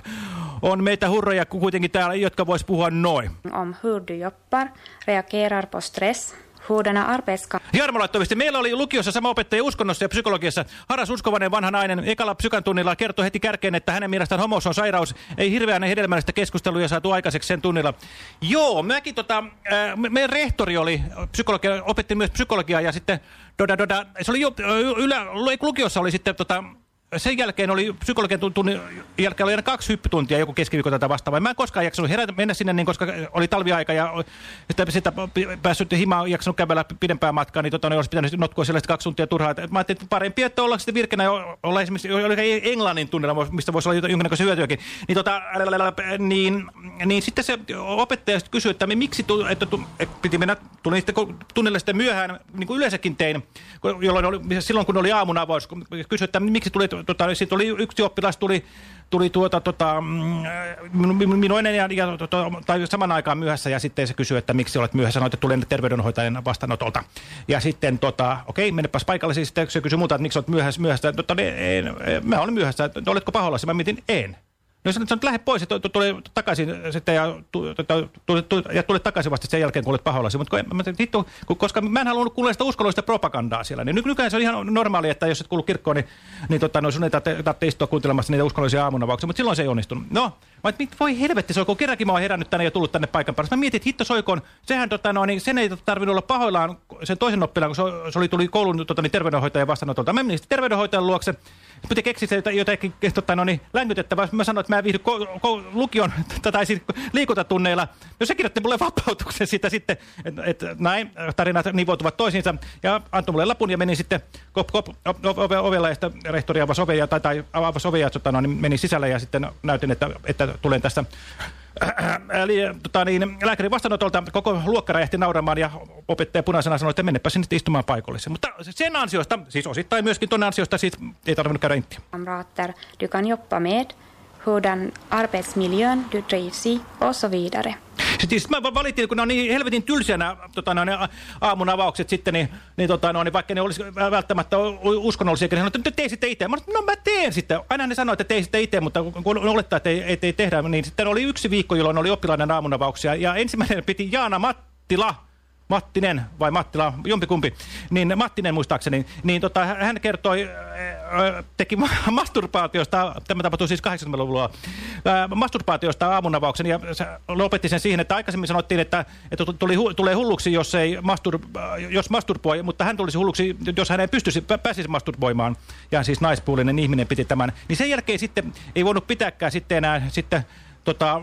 On meitä hurroja kuitenkin täällä, jotka vois puhua noin. om hur du jobbar, reagerar på stress, hurdana arbetska Jarmo laittoi meillä oli lukiossa sama opettaja uskonnossa ja psykologiassa. Haras uskovainen vanha nainen ekalla psykantunnilla kertoi heti kärkeen, että hänen mielestään homous on sairaus. Ei hirveän hedelmällistä keskustelua saatu aikaiseksi sen tunnilla. Joo, mäkin tota, äh, me- meidän rehtori oli psykologia, opetti myös psykologiaa ja sitten doda, doda, se oli jo, ylä, lukiossa oli sitten tota, sen jälkeen oli psykologian tun- tunnin jälkeen oli aina kaksi hyppytuntia joku keskiviikko tätä vastaavaa. Mä en koskaan jaksanut herätä, mennä sinne, niin koska oli talviaika ja sitä, sitä päässyt himaan jaksanut kävellä pidempää matkaa, niin tota, niin olisi pitänyt notkua sellaista kaksi tuntia turhaa. Et Mä ajattelin, että parempi, että olla sitten virkenä olla esimerkiksi oli englannin tunnilla, mistä voisi olla jonkinnäköisen hyötyäkin. Niin, tota, niin, niin sitten se opettaja sitten kysyi, että miksi tu, että tu, että piti mennä, tuli sitten tunnille sitten myöhään, niin kuin yleensäkin tein, jolloin oli, silloin kun oli aamun avaus, kysyi, että miksi tuli tota, sit tuli yksi oppilas tuli, tuli tuota, tota, mm, minun, minun ja, ja tota, tai saman aikaan myöhässä ja sitten se kysyi, että miksi olet myöhässä, sanoin, että tulen terveydenhoitajan vastaanotolta. Ja sitten, tota, okei, menepäs paikalle, siis se kysyi muuta, että miksi olet myöhässä, myöhässä. Tota, en, en, mä olen myöhässä, oletko pahoillasi? Mä mietin, en. No sanoin, että lähde pois ja tuli takaisin sitten ja tuli, tuli, ja tuli takaisin vasta sen jälkeen, kun olet pahoillasi. Mutta kun, hitto, koska mä en halunnut kuulla sitä uskonnollista propagandaa siellä, niin nykyään se on ihan normaali, että jos et kuulu kirkkoon, niin, niin tota, no, sun ei tarvitse istua kuuntelemassa niitä uskonnollisia aamunavauksia, mutta silloin se ei onnistunut. No, mä et, voi helvetti soiko, kerrankin mä oon herännyt tänne ja tullut tänne paikan päälle. Mä mietin, että hitto soikoon, sehän tota, no, niin sen ei tarvinnut olla pahoillaan sen toisen oppilaan, kun se, se oli, tuli koulun tota, niin terveydenhoitajan vastaanotolta. Mä menin terveydenhoitajan luokse, piti keksiä se jotenkin tota, no niin. Mä sanoin, että mä en viihdy lukion tai siis liikuntatunneilla. No se kirjoitti mulle vapautuksen siitä sitten, että et, näin tarinat nivoutuvat toisiinsa. Ja antoi mulle lapun ja menin sitten kop, kop, ove, ovella ja sitten rehtori avasi ovea tai, tai avasi ovea, tota, no, niin menin sisälle ja sitten näytin, että, että tulen tässä Eli tota, niin, lääkärin vastaanotolta koko luokka räjähti nauramaan ja opettaja punaisena sanoi, että mennepä sinne istumaan paikollisen. Mutta sen ansiosta, siis osittain myöskin tuonne ansiosta, siis ei tarvinnut käydä intiä. Kamrater, du kan jobba med hurdan arbetsmiljön du trivs i och så vidare. Siis mä valitin, kun ne on niin helvetin tylsiä nämä tota, no, aamun avaukset sitten, niin, niin, tota, no, niin vaikka ne olisi välttämättä uskonnollisia, niin sanoin, että tee sitten itse. Mä sanoin, no mä teen sitten. Aina ne sanoi, että tee sitten itse, mutta kun olettaa, että ei, ei, ei tehdä, niin sitten oli yksi viikko, jolloin oli oppilainen aamunavauksia. Ja ensimmäinen piti Jaana Mattila Mattinen vai Mattila, jompikumpi, niin Mattinen muistaakseni, niin tota, hän kertoi, teki masturbaatiosta, tämä tapahtui siis 80-luvulla, masturbaatiosta aamunavauksen ja lopetti sen siihen, että aikaisemmin sanottiin, että, että tuli, tulee hulluksi, jos, ei mastur, jos masturboi, mutta hän tulisi hulluksi, jos hän ei pystyisi, pääsisi masturboimaan, ja siis naispuolinen ihminen piti tämän, niin sen jälkeen sitten ei voinut pitääkään sitten enää sitten tota,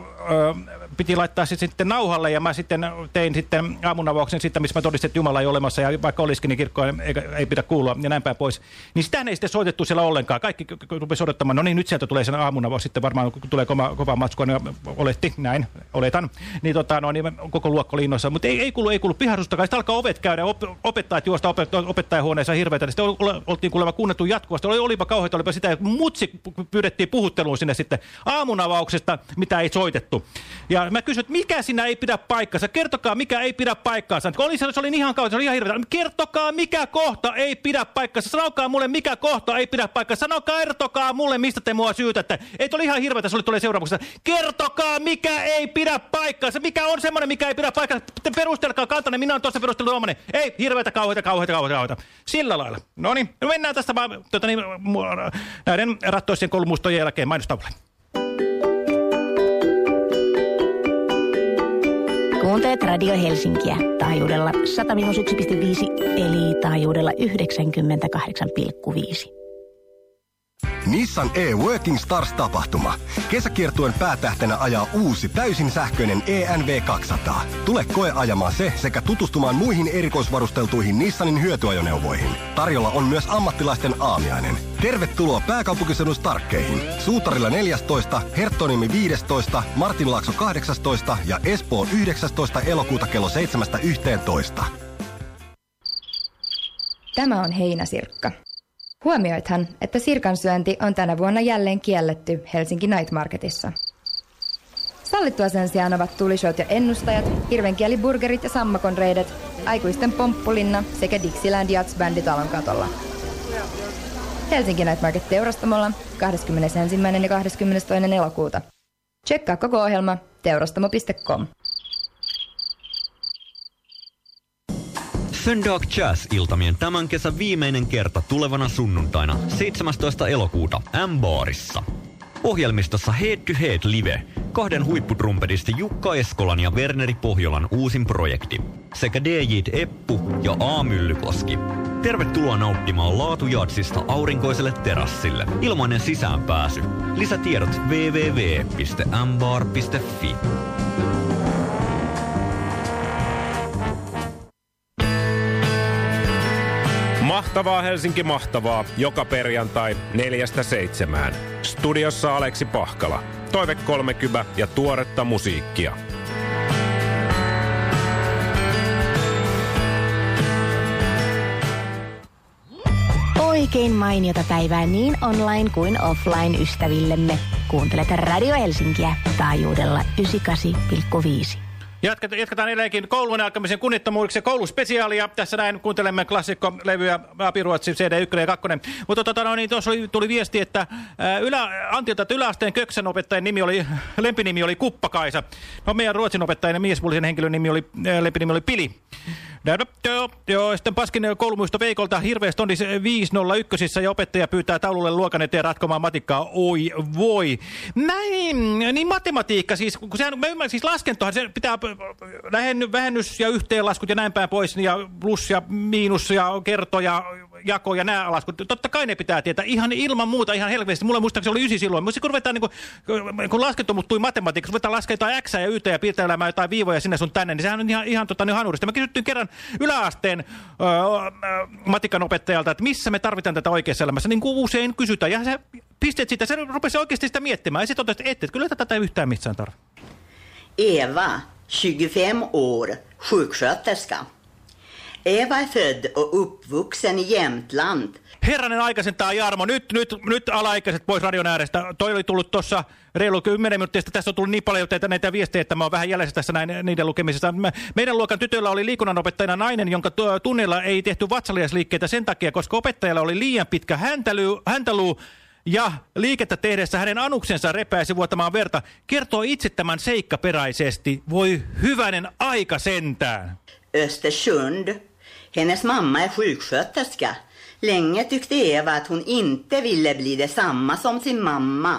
piti laittaa se sitten nauhalle ja mä sitten tein sitten aamunavauksen sitten, missä mä todistin, että Jumala ei olemassa ja vaikka olisikin, niin kirkkoon ei, ei pidä kuulua ja näin päin pois. Niin sitä ei sitten soitettu siellä ollenkaan. Kaikki rupesi odottamaan, no niin nyt sieltä tulee sen aamunavaus sitten varmaan tulee kova, kova matskua, niin oletti, näin, oletan. Niin, tota, no, niin koko luokko oli innoissa, mutta ei, ei kuulu, ei kuulu piharustakaan. Sitten alkaa ovet käydä, op, opettajat juosta opet, opettajahuoneessa hirveätä. Sitten oltiin kuulemma kuunnettu jatkuvasti. Oli, olipa kauheita, olipa sitä, mutsi pyydettiin puhutteluun sinne sitten aamunavauksesta, mitä ei soitettu. Ja mä kysyin, että mikä sinä ei pidä paikkansa? Kertokaa, mikä ei pidä paikkansa. Oli, se oli ihan kauan, se oli ihan hirveä. Kertokaa, mikä kohta ei pidä paikkansa. Sanokaa mulle, mikä kohta ei pidä paikkansa. Sanokaa, kertokaa mulle, mistä te mua syytätte. Ei oli ihan hirveä, se oli tulee seuraavaksi. Kertokaa, mikä ei pidä paikkansa. Mikä on semmoinen, mikä ei pidä paikkansa. Te perustelkaa kantanne, minä olen tuossa perustellut omanen. Ei, hirveätä, kauheita, kauheita, kauheita, kauheita. Sillä lailla. No niin, mennään tästä vaan tota niin, näiden rattoisten kolmustojen jälkeen mainostavalle. Kuuntelet Radio Helsinkiä taajuudella 101,5 eli taajuudella 98,5. Nissan e-Working Stars-tapahtuma. Kesäkiertuen päätähtenä ajaa uusi täysin sähköinen ENV 200. Tule koe ajamaan se sekä tutustumaan muihin erikoisvarusteltuihin Nissanin hyötyajoneuvoihin. Tarjolla on myös ammattilaisten aamiainen. Tervetuloa pääkaupunkiseudun Starkkeihin. Suutarilla 14, Herttoniemi 15, Martinlaakso 18 ja Espoo 19 elokuuta kello 7.11. Tämä on heinäsirkka. Huomioithan, että sirkan syönti on tänä vuonna jälleen kielletty Helsinki Night Marketissa. Sallittua sen sijaan ovat tulishot ja ennustajat, hirvenkieliburgerit ja sammakonreidet, aikuisten pomppulinna sekä Dixieland Jats bändi talon katolla. Helsinki Night Market teurastamolla 21. ja 22. elokuuta. Tsekkaa koko ohjelma teurastamo.com. Fendog Jazz-iltamien tämän kesän viimeinen kerta tulevana sunnuntaina 17. elokuuta M-baarissa. Ohjelmistossa Head to Head Live, kahden huipputrumpetisti Jukka Eskolan ja Werneri Pohjolan uusin projekti, sekä DJ Eppu ja A. Myllykoski. Tervetuloa nauttimaan laatujatsista aurinkoiselle terassille. Ilmainen sisäänpääsy. Lisätiedot www.mbar.fi. Mahtavaa Helsinki mahtavaa, joka perjantai neljästä seitsemään. Studiossa Aleksi Pahkala. Toive 30 ja tuoretta musiikkia. Oi oikein mainiota päivää niin online kuin offline ystävillemme. Kuuntelet Radio Helsinkiä taajuudella 98,5. Jatketaan, jatketaan edelleenkin koulun alkamisen kunnittomuudeksi kouluspesiaalia. Tässä näin kuuntelemme klassikkolevyä Apiruotsi CD1 ja 2. Mutta tota, no, niin, tuossa tuli viesti, että ää, ylä, Antilta, että yläasteen köksän opettajan nimi oli, lempinimi oli Kuppakaisa. No meidän ruotsin opettajan ja miespuolisen henkilön nimi oli, ää, lempinimi oli Pili. Joo, joo, sitten Paskin koulumuisto Veikolta hirveästi onnisi 501 ja opettaja pyytää taululle luokan eteen ratkomaan matikkaa. Oi voi. Näin, niin matematiikka siis, kun sehän, mä ymmärrän, siis laskentohan, se pitää vähenny, vähennys ja yhteenlaskut ja näin päin pois, ja plus ja miinus ja kerto ja jako ja nämä laskut. Totta kai ne pitää tietää ihan ilman muuta, ihan helveesti. Mulle muistaakseni oli ysi silloin. Mutta kun ruvetaan, niin kuin, kun laskento muuttui matematiikassa, ruvetaan laskemaan X ja Y ja piirtelemään jotain viivoja sinne sun tänne, niin sehän on ihan, ihan tota, niin hanurista. Mä kysyttiin kerran yläasteen öö, matikan opettajalta, että missä me tarvitaan tätä oikeassa elämässä. Niin kuin usein kysytään. Ja se pisteet sitä, se rupesi oikeasti sitä miettimään. Ja sitten totesi, että et, kyllä tätä yhtään missään tarvitse. Eva, 25 år, sjuksköterska. Eva är född och uppvuxen i Jämtland. Herranen aikaisentaa Jarmo, nyt, nyt, nyt alaikäiset pois radion äärestä. Toi oli tullut tuossa reilu 10 minuuttia, tässä on tullut niin paljon teitä näitä viestejä, että mä oon vähän jäljessä tässä näin, niiden lukemisesta. Meidän luokan tytöllä oli liikunnanopettajana nainen, jonka tunnilla ei tehty vatsaliasliikkeitä sen takia, koska opettajalla oli liian pitkä häntälu, häntälu ja liikettä tehdessä hänen anuksensa repäisi vuotamaan verta. Kertoo itse tämän seikkaperäisesti. Voi hyvänen aika sentään. Östersund. Hennes mamma är sjuksköterska. Länge tyckte Eva att hon inte ville bli detsamma som sin mamma.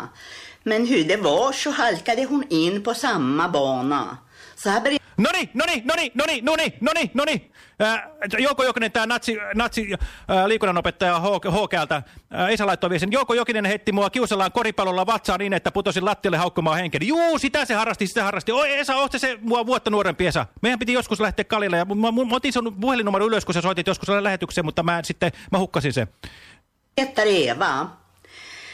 Men hur det var så halkade hon in på samma bana. Så här började Noni, noni, noni, noni, noni, noni, noni. Äh, Jouko Jokinen, tämä natsi, natsi äh, liikunnanopettaja HKltä, äh, Esa laittoi viestin. Jouko Jokinen heitti mua kiusallaan koripallolla vatsaan niin, että putosin lattialle haukkumaan henkeni. Juu, sitä se harrasti, sitä harrasti. Oi Esa, ootte se mua vuotta nuorempi Esa. Meidän piti joskus lähteä kalille ja mä, mä, otin sun puhelinnumero ylös, kun sä soitit joskus lähetykseen, mutta mä sitten, mä hukkasin sen. heter Eva.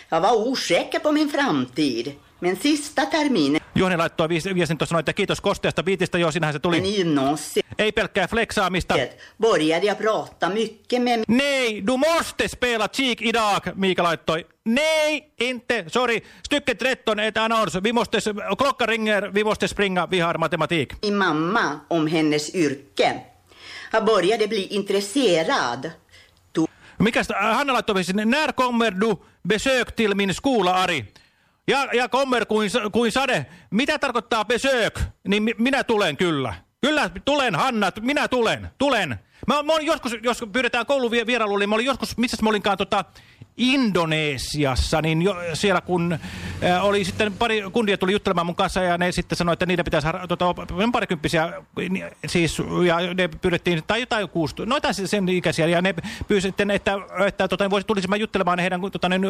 Jag var osäker på min framtid. Men sista terminen Juhani laittoi viestin tuossa että kiitos kosteasta viitistä, joo, sinähän se tuli. gymnasiet Ei pelkkää flexaamista. började jag prata mycket med Nej, du måste spela Cheek idag, Miika laittoi. Nej, inte, sorry. Stycket 13 ett annons. Vi måste, klockan ringer, vi måste springa, vi har matematik. min mamma om hennes yrke. Jag började bli intresserad. Mikäs, äh, Hanna laittoi sinne, när kommer du besök till min skola, Ari? Ja, ja kommer kuin, kuin sade. Mitä tarkoittaa besök? Niin mi, minä tulen kyllä. Kyllä, tulen Hanna, minä tulen, tulen. Mä, mä olin joskus, jos pyydetään kouluvierailuun, niin mä olin joskus, missä mä olinkaan tota, Indonesiassa, niin jo, siellä kun ä, oli sitten pari kundia tuli juttelemaan mun kanssa ja ne sitten sanoi, että niiden pitäisi tota, parikymppisiä, siis, ja ne pyydettiin, tai jotain kuustu, no jotain sen ikäisiä, ja ne pyysivät sitten, että, että tota, voisi tulisimme juttelemaan heidän tota, niin,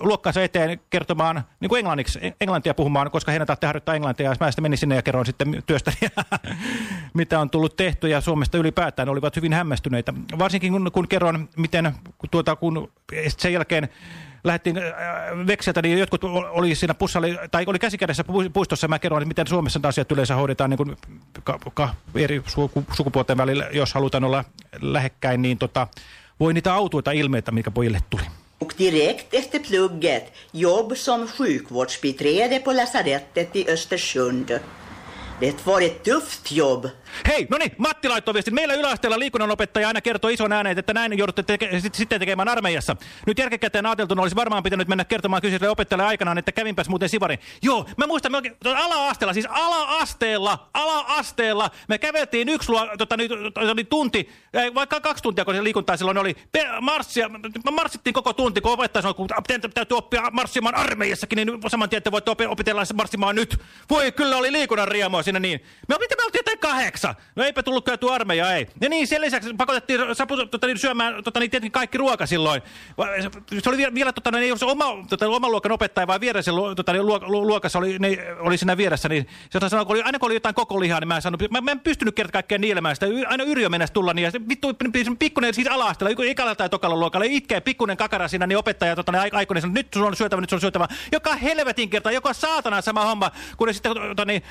luokkansa eteen kertomaan niin kuin englanniksi, englantia puhumaan, koska heidän tahti harjoittaa englantia, ja mä sitten menin sinne ja kerroin sitten työstäni, mitä on tullut tehty, ja Suomesta ylipäätään olivat hyvin hämmästyneitä. Varsinkin kun, kun kerron, miten tuota, kun sen jälkeen lähdettiin äh, vekseltä, niin jotkut oli siinä pussali, tai oli käsikädessä puistossa, mä kerron, miten Suomessa asiat yleensä hoidetaan niin kuin ka, ka, eri suku, sukupuolten välillä, jos halutaan olla lähekkäin, niin tota, voi niitä autuita ilmeitä, mikä pojille tuli. Och direkt efter plugget jobb som sjukvårdsbiträde på lasarettet i Östersund. Det var ett tufft jobb. Hei, no niin, Matti laittoi viestin. Meillä yläasteella liikunnanopettaja aina kertoo ison ääneen, että näin joudutte teke sit, sitten tekemään armeijassa. Nyt jälkikäteen ajateltuna olisi varmaan pitänyt mennä kertomaan kyseiselle opettajalle aikanaan, että kävinpäs muuten sivarin. Joo, mä muistan, me oikein, ala-asteella, siis ala-asteella, ala-asteella, me käveltiin yksi luo, tota, niin, tota, oli tunti, ei, vaikka kaksi tuntia, kun se liikuntaa silloin oli, pe marssia, marssittiin koko tunti, kun opettaja sanoi, kun täytyy oppia marssimaan armeijassakin, niin saman tien, että voitte opetella marssimaan nyt. Voi, kyllä oli liikunnan riemua siinä niin. Me, me oltiin jotain kahdeksan? No eipä tullut käyty armeija, ei. Ja niin, sen lisäksi pakotettiin sapu, tota, niin, syömään tota, niin, tietenkin kaikki ruoka silloin. Se oli vielä, tota, niin, ei ollut se oma, tota, oma luokan opettaja, vaan vieressä tota, niin, luokassa oli, niin, oli siinä vieressä. Niin, se sanoi, kun oli, aina kun oli jotain koko lihaa, niin mä en, sanonut, mä, mä en pystynyt kerta kaikkea nielemään sitä. Aina Yrjö mennäisi tulla, niin ja vittu, pikkunen siis ala-asteella, ekalla tai tokalla luokalla, itkee pikkunen kakara siinä, niin opettaja tota, niin, aikuinen sanoi, nyt sun on syötävä, nyt sun on syötävä. Joka helvetin kerta, joka saatana sama homma, kun sitten tota, niin,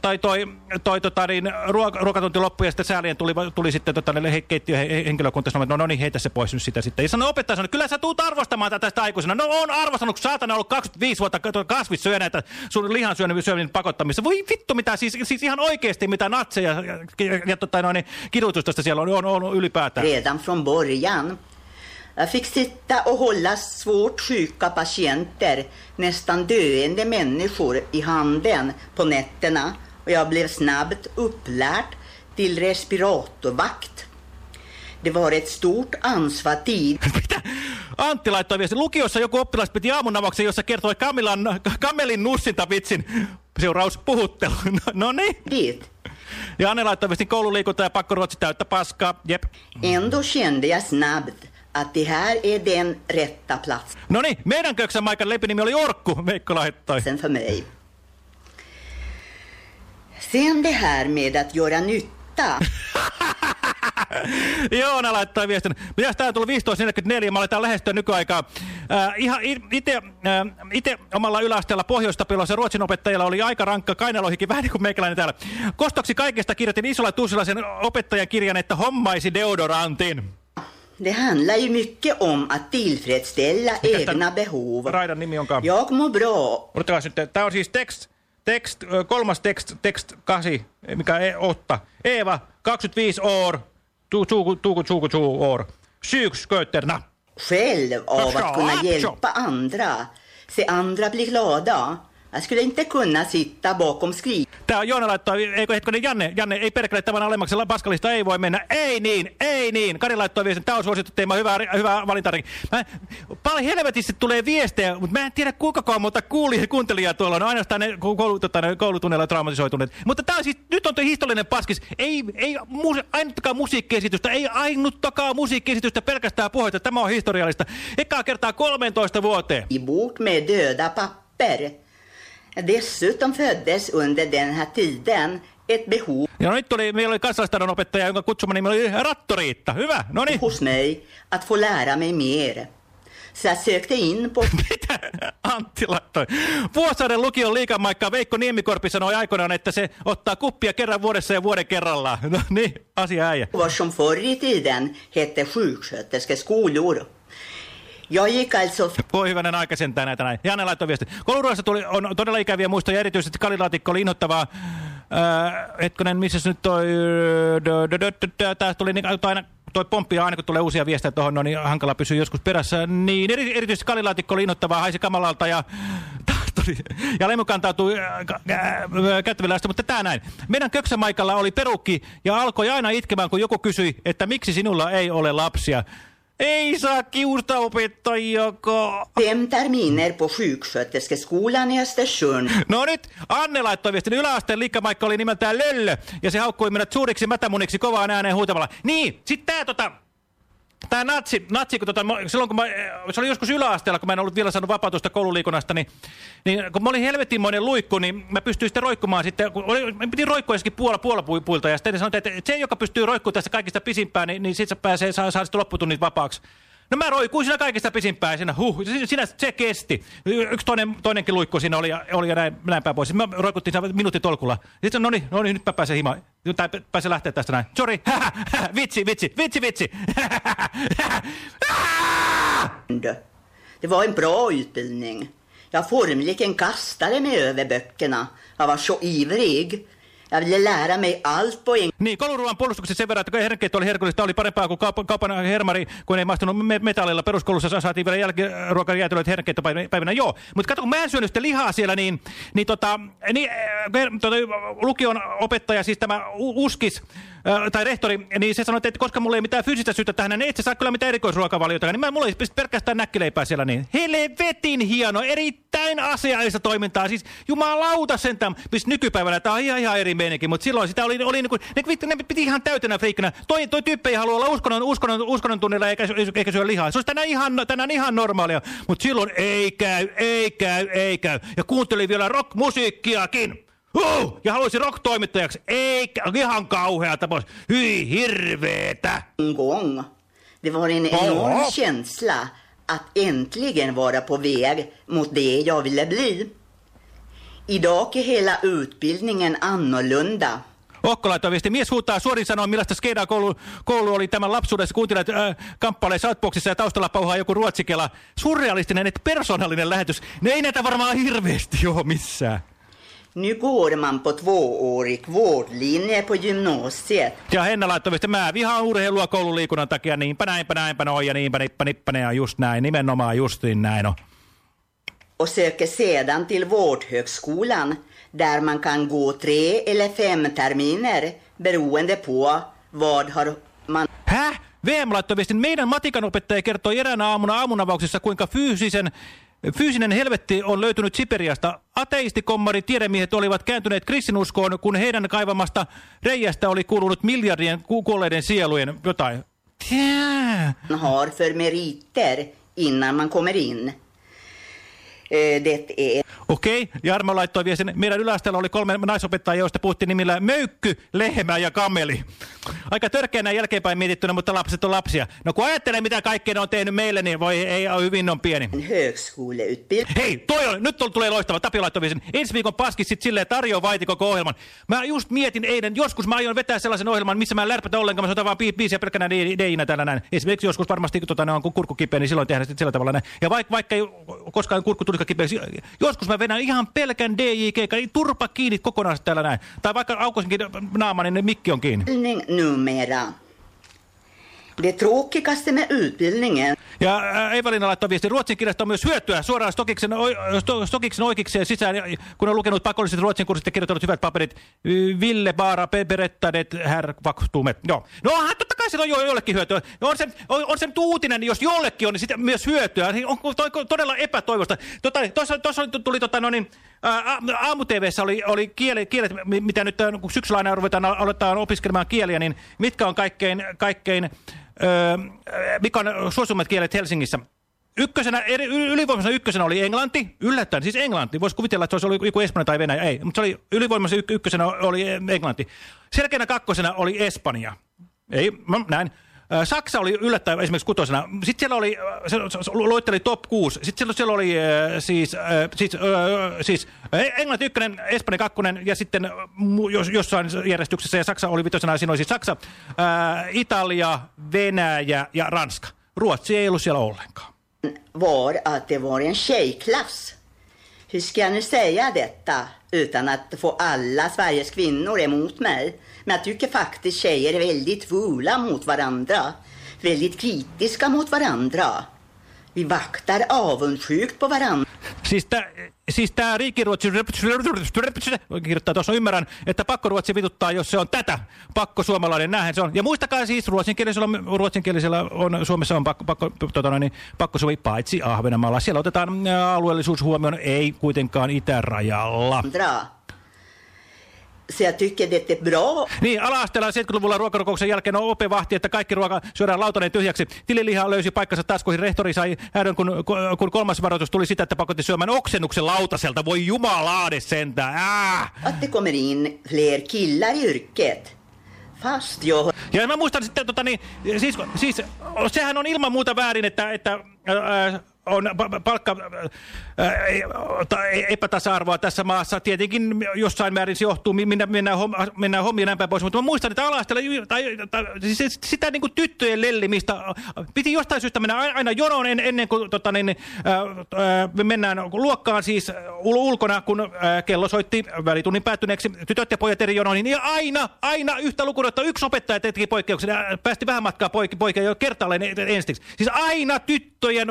toi, toi, toi, tota, niin, ruoka ruoka- ruokatunti loppui ja sitten säälien tuli, tuli sitten tota, keittiöhenkilökunta sanoi, että no, no niin, heitä se pois nyt sitä sitten. Ja sanoi opettaja sanoi, kyllä sä tuut arvostamaan tätä tästä aikuisena. No on arvostanut, kun saatana ollut 25 vuotta kasvissyöjä näitä sun lihan syönnin pakottamista. Voi vittu mitä, siis, siis ihan oikeasti mitä natseja ja, ja, ja tota, no, niin, kidutusta siellä on, on, on ylipäätään. redan från början. Jag fick sitta och hålla svårt sjuka patienter, nästan döende människor i handen på nätterna och jag blev snabbt upplärd till respiratorvakt. Det var ett stort ansvar tid. Antti laittoi viesti. Lukiossa joku oppilas piti aamunavauksen, jossa kertoi Kamilan, Kamelin nussintavitsin. Seuraus puhuttelu. No, no niin. Dit. Ja Anne laittoi viestin koululiikunta ja pakkoruotsi täyttä paskaa. Jep. Ändå kände jag snabbt att det här är den rätta platsen No niin, meidän köksän Maikan lepinimi oli Orkku, Veikko laittoi. för mig. Sen det här med att göra nytta. Joona laittoi viestin. Mitäs tää tuli 15.44, mä aletaan lähestyä nykyaikaa. Äh, ihan itse äh, ite omalla yläasteella Pohjois-Tapilossa ruotsin opettajalla oli aika rankka kainalohikin, vähän niin kuin meikäläinen täällä. Kostoksi kaikesta kirjoitin isolla tussilla sen opettajan kirjan, että hommaisi deodorantin. Det handlar ju mycket om att tillfredsställa egna behov. Raidan nimi onkaan? Jag mår bra. Odottakaa nyt, tää on siis tekst, tekst, kolmas tekst, tekst 8, mikä ei otta. Eeva, 25 år, tu, tu, tu, tu, tu, tu år. Psyksköterna. Själv av att kunna hjälpa andra. Se andra bli glada. Jag skulle inte kunna sitta bakom skri. Tää on Joona laittoi, eikö hetkonen Janne, Janne, ei perkele tämän alemmaksella paskalista ei voi mennä. Ei niin, ei niin. Kari laittoi viestin, tää on suosittu teema, hyvä, hyvä valintarinki. Mä, paljon helvetisti tulee viestejä, mutta mä en tiedä kuinka kauan monta kuuli, kuuntelijaa tuolla on. Ainoastaan ne, koulu, tota, ne koulutunneilla traumatisoituneet. Mutta tää on siis, nyt on tuo historiallinen paskis. Ei, ei mus, ainuttakaan musiikkiesitystä, ei ainuttakaan musiikkiesitystä pelkästään puhetta. Tämä on historiallista. Ekaa kertaa 13 vuoteen. I bok med döda papper. Dessutom föddes under den här tiden ett behov Ja no nyt tuli, meillä oli kansalaistaidon opettaja, jonka kutsuma nimi oli Rattoriitta. Hyvä, no niin. hos mig att få lära mig mer. Så jag sökte in på Antti laittoi. Vuosaaren lukion liikamaikka Veikko Niemikorpi sanoi aikoinaan, että se ottaa kuppia kerran vuodessa ja vuoden kerrallaan. No niin, asia äijä. vad som förr i tiden hette sjuksköterskeskolor. Jag gick Voi hyvänen aika sentään näitä näin. Janne laittoi viesti. Kouluruoassa tuli, on todella ikäviä muistoja, erityisesti kalilaatikko oli inhottavaa. Äh, hetkonen, missä nyt toi... Tää tuli niin, aina toi pomppi aina kun tulee uusia viestejä tuohon, no niin hankala pysyä joskus perässä. Niin eri, erityisesti kalilaatikko oli inhottavaa, haisi kamalalta ja ja lemu kantautui äh, äh, käyttävillä mutta tää näin. Meidän köksämaikalla oli perukki ja alkoi aina itkemään, kun joku kysyi, että miksi sinulla ei ole lapsia. Ei saa kiusta opettajiako. fem terminer på sjuksköterskeskolan i Östersund. No nyt Anne laittoi viestin. Yläasteen liikkamaikka oli nimeltään Löllö. Ja se haukkui minät suuriksi mätämuniksi kovaan ääneen huutamalla. Niin, sit tää tota... Tää natsi, natsi kun tota, silloin kun mä, se oli joskus yläasteella, kun mä en ollut vielä saanut vapautusta koululiikunnasta, niin, niin kun mä olin helvetinmoinen luikku, niin mä pystyin sitten roikkumaan sitten, kun oli, mä piti roikkua jossakin puola, puolapuilta, ja sitten ne sanoi, että se, joka pystyy roikkumaan tässä kaikista pisimpään, niin, niin sit se pääsee, saa, saa sitten lopputunnit vapaaksi. No mä roikuin siinä kaikista pisimpään siinä, huh, siinä se kesti. Yksi toinen, toinenkin luikku siinä oli, ja- oli ja näin, näin päin pois. Mä roikuttiin siinä minuutti tolkulla. Sitten no niin, no niin, nyt mä pääsen himaan. Nyt pääsen lähteä tästä näin. Sori, vitsi, vitsi, vitsi, vitsi. Det var en bra utbildning. Jag formligen kastade mig över böckerna. Jag var så ivrig. Jag ville lära mig allt på en Niin, kouluruoan puolustuksessa sen verran, että herkkeet oli herkullista, oli parempaa kuin kaupan, kaupan hermari, kun ei maistunut me- metallilla. Peruskoulussa sa- saatiin vielä jälkiruokajäätelöitä herkkeitä päivänä. Joo, mutta kato, kun mä en syönyt sitä lihaa siellä, niin, niin, tota, niin äh, tota, lukion opettaja, siis tämä Uskis, tai rehtori, niin se sanoi, että koska mulla ei mitään fyysistä syytä tähän, niin et sä saa kyllä mitään erikoisruokavaliota, niin mä, mulla ei pelkästään näkkileipää siellä niin. Helvetin hieno, erittäin asiallista toimintaa, siis jumalauta sentään, siis nykypäivänä tämä on ihan, ihan eri meininki, mutta silloin sitä oli, oli niinku, ne, vittu, ne piti ihan täytenä friikkinä. Toi, toi tyyppi ei halua olla uskonnon, uskonnon, uskonnon tunnilla eikä, eikä syö lihaa. Se olisi tänään ihan, tänään ihan normaalia, mutta silloin ei käy, ei käy, ei käy. Ja kuuntelin vielä rockmusiikkiakin. Huh! Ja haluaisin rock-toimittajaksi. Eikä, ihan kauhea tapaus. Hyi, hirveetä. gång. Det var en enorm känsla att äntligen vara på väg mot det jag ville bli. Idag är hela utbildningen annorlunda. Okko laittoi viesti. Mies huutaa suorin sanoa, millaista skedaa koulu, koulu oli tämän lapsuudessa. Kuuntelet äh, kamppailee Southboxissa ja taustalla pauhaa joku ruotsikela. Surrealistinen, että persoonallinen lähetys. Ne ei näitä varmaan hirveästi ole missään. Nu går man på tvåårig vårdlinje på gymnasiet. Ja Henna laittoi viesti, mä vihaan urheilua koululiikunnan takia, niinpä näinpä näinpä noin ja niinpä nippa nippa ne ja just näin, nimenomaan justiin näin on. och söker sedan till vårdhögskolan där man kan gå tre eller fem terminer beroende på vad har man... Häh? VM laittoi viestin, meidän matikan opettaja kertoi eräänä aamuna aamunavauksessa, kuinka fyysisen Fyysinen helvetti on löytynyt Siperiasta. Ateistikommarin tiedemiehet olivat kääntyneet kristinuskoon, kun heidän kaivamasta reijästä oli kuulunut miljardien kuolleiden sielujen jotain. Yeah. har för meriter innan man kommer in. Eh, det är... Okei. Jarmo laittoi viestin. Meidän yläasteella oli kolme naisopettajia, joista puhuttiin nimillä Möykky, Lehmä ja Kameli. Aika törkeänä jälkeenpäin mietittynä, mutta lapset on lapsia. No kun ajattelee, mitä kaikkea ne on tehnyt meille, niin voi ei ole hyvin on pieni. Hei, toi on, nyt tulee loistava. Tapio laittoi viestin. Ensi viikon paskis sit silleen tarjoaa vaiti koko ohjelman. Mä just mietin eilen, joskus mä aion vetää sellaisen ohjelman, missä mä en lärpätä ollenkaan, mä soitan vaan biisiä pelkkänä deinä täällä näin. Esimerkiksi joskus varmasti, kun tota, ne on kurkku kipeä, niin silloin tehdään sillä tavalla näin. Ja vaikka, vaikka ei koskaan kurkku tulika kipeä, joskus mä vedän ihan pelkän DJK, niin turpa kiinni kokonaan täällä näin. Tai vaikka aukoisinkin naama, niin mikki on kiinni. Numera. Det tråkigaste med utbildningen. Ja äh, Evelina laittoi viesti, ruotsin kirjasta on myös hyötyä suoraan Stokiksen, sto, Stokiksen oikeikseen sisään, kun on lukenut pakolliset ruotsin kurssit ja kirjoittanut hyvät paperit. Ville Baara, Berettadet, Herr Vaktumet. Joo. No totta kai sillä on jo jollekin hyötyä. On se, on, on se uutinen, jos jollekin on, niin sitä myös hyötyä. On toi, todella epätoivosta. Tota, Tuossa tuli tota, no niin, aamu-tvssä oli, oli kielet, kielet, mitä nyt kun syksyllä aina ruvetaan aletaan opiskelemaan kieliä, niin mitkä on kaikkein, kaikkein mikä on suosummat kielet Helsingissä? Ykkösenä, ylivoimaisena ykkösenä oli englanti, yllättäen, siis englanti. Voisi kuvitella, että se olisi joku espanja tai venäjä, ei. Mutta se oli ylivoimaisena ykkösenä oli englanti. Selkeänä kakkosena oli Espanja. Ei, näin. Saksa oli yllättäen esimerkiksi kutosena. Sitten siellä oli, se, luetteli top 6. Sitten siellä, siellä oli siis, siis, siis Englanti ykkönen, Espanja kakkonen ja sitten jos, jossain järjestyksessä ja Saksa oli vitosena. Siinä oli siis Saksa, Italia, Venäjä ja Ranska. Ruotsi ei ollut siellä ollenkaan. Var att det var en tjejklass. Hur ska nu säga detta utan att få alla Sveriges kvinnor emot mig? Men jag tycker faktiskt tjejer är väldigt fula mot varandra. Väldigt kritiska mot varandra. Vi vaktar avundsjukt på varandra. Siis tämä siis tää riikiruotsi kirjoittaa tuossa ymmärrän, että pakkoruotsi vituttaa, jos se on tätä. Pakko suomalainen, näinhän se on. Ja muistakaa siis, ruotsinkielisellä, ruotsinkielisellä on, Suomessa on pakko, pakko, tota, niin, pakko sovi paitsi Ahvenanmaalla. Siellä otetaan alueellisuus huomioon, ei kuitenkaan itärajalla. Bra. Jag tycker det är bra. Niin, ala-asteella 70-luvulla ruokarukouksen jälkeen on opevahti, että kaikki ruoka syödään lautaneen tyhjäksi. Tililiha löysi paikkansa taskuihin. Rehtori sai hädön, kun, kun kolmas varoitus tuli sitä, että pakotti syömään oksennuksen lautaselta. Voi jumalaade sentään. Äh! Att det kommer in fler killar i yrket. Fast jo. Ja mä muistan sitten, tota, niin, siis, siis, sehän on ilman muuta väärin, että, että äh, on palkka epätasa-arvoa tässä maassa. Tietenkin jossain määrin se johtuu, minä mennään, homma, mennään hommia näin päin pois. Mutta mä muistan, että alastella, tai, tai, siis sitä niin kuin tyttöjen lellimistä, piti jostain syystä mennä aina jonoon en, ennen kuin tota, niin, ää, me mennään luokkaan siis ul ulkona, kun ää, kello soitti välitunnin päättyneeksi tytöt ja pojat eri jonoihin. Niin aina, aina yhtä lukuun, että yksi opettaja teki poikkeuksen. Päästi vähän matkaa poikia, poikia jo kertaalleen ensiksi. Siis aina tyttöjen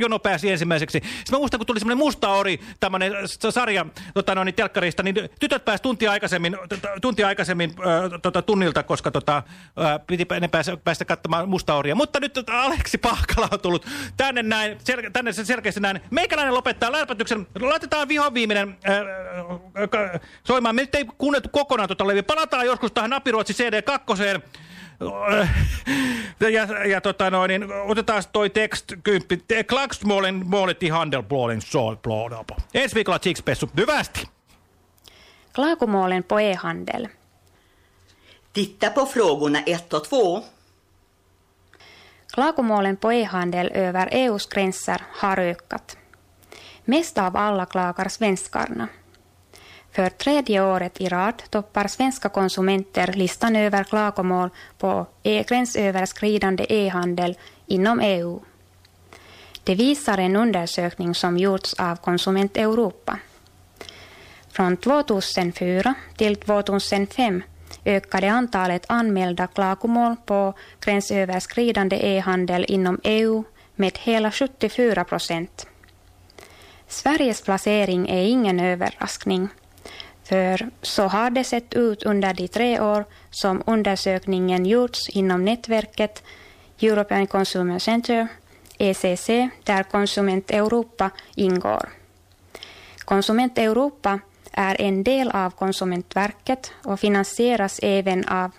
jono pääsi ensimmäiseksi. Sitten mä muistan, kun tuli semmoinen musta ori, tämmöinen sarja tota, no, niin telkkarista, niin tytöt pääsi tuntia aikaisemmin, tuntia aikaisemmin äh, tota, tunnilta, koska tota, äh, piti ne päästä, päästä katsomaan musta oria. Mutta nyt tota, Aleksi Pahkala on tullut tänne näin, sel, tänne selkeästi näin. Meikäläinen lopettaa läpätyksen. Laitetaan vihon viimeinen äh, soimaan. Me nyt ei kuunneltu kokonaan tuota leviä. Palataan joskus tähän Napiruotsi CD2. Ja, ja tota noin, niin otetaan toi tekst kymppi. Klagsmålen målet i handelblålen sålblåda på. Ensi viikolla Chicks-pessu. Hyvästi! Klagomålen på e-handel. Titta på frågorna 1 och 2. Klagomålen på e-handel över EUs gränser har ökat. Mest av alla klagar svenskarna. För tredje året i rad toppar svenska konsumenter listan över klagomål på e gränsöverskridande e-handel inom EU. Det visar en undersökning som gjorts av Konsument Europa. Från 2004 till 2005 ökade antalet anmälda klagomål på gränsöverskridande e-handel inom EU med hela 74 procent. Sveriges placering är ingen överraskning, för så har det sett ut under de tre år som undersökningen gjorts inom nätverket European Consumer Center, ECC, där Konsument Europa ingår. Konsument Europa är en del av Konsumentverket och finansieras även av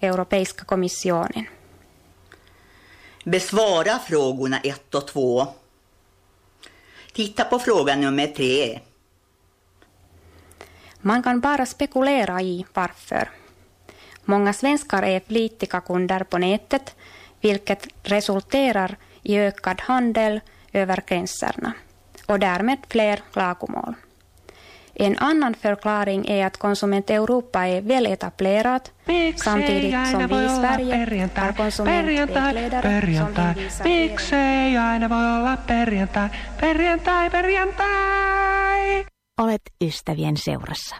Europeiska kommissionen. Besvara frågorna 1 och 2. Titta på fråga nummer 3. Man kan bara spekulera i varför. Många svenskar är flitiga kunder på nätet, vilket resulterar i ökad handel över gränserna och därmed fler klagomål. En annan förklaring är att Konsument Europa är väletablerat samtidigt som vi i Sverige har konsumentvägledare som vill visa Miksei aina voi olla perjantai, perjantai, perjantai? Olet ystävien seurassa.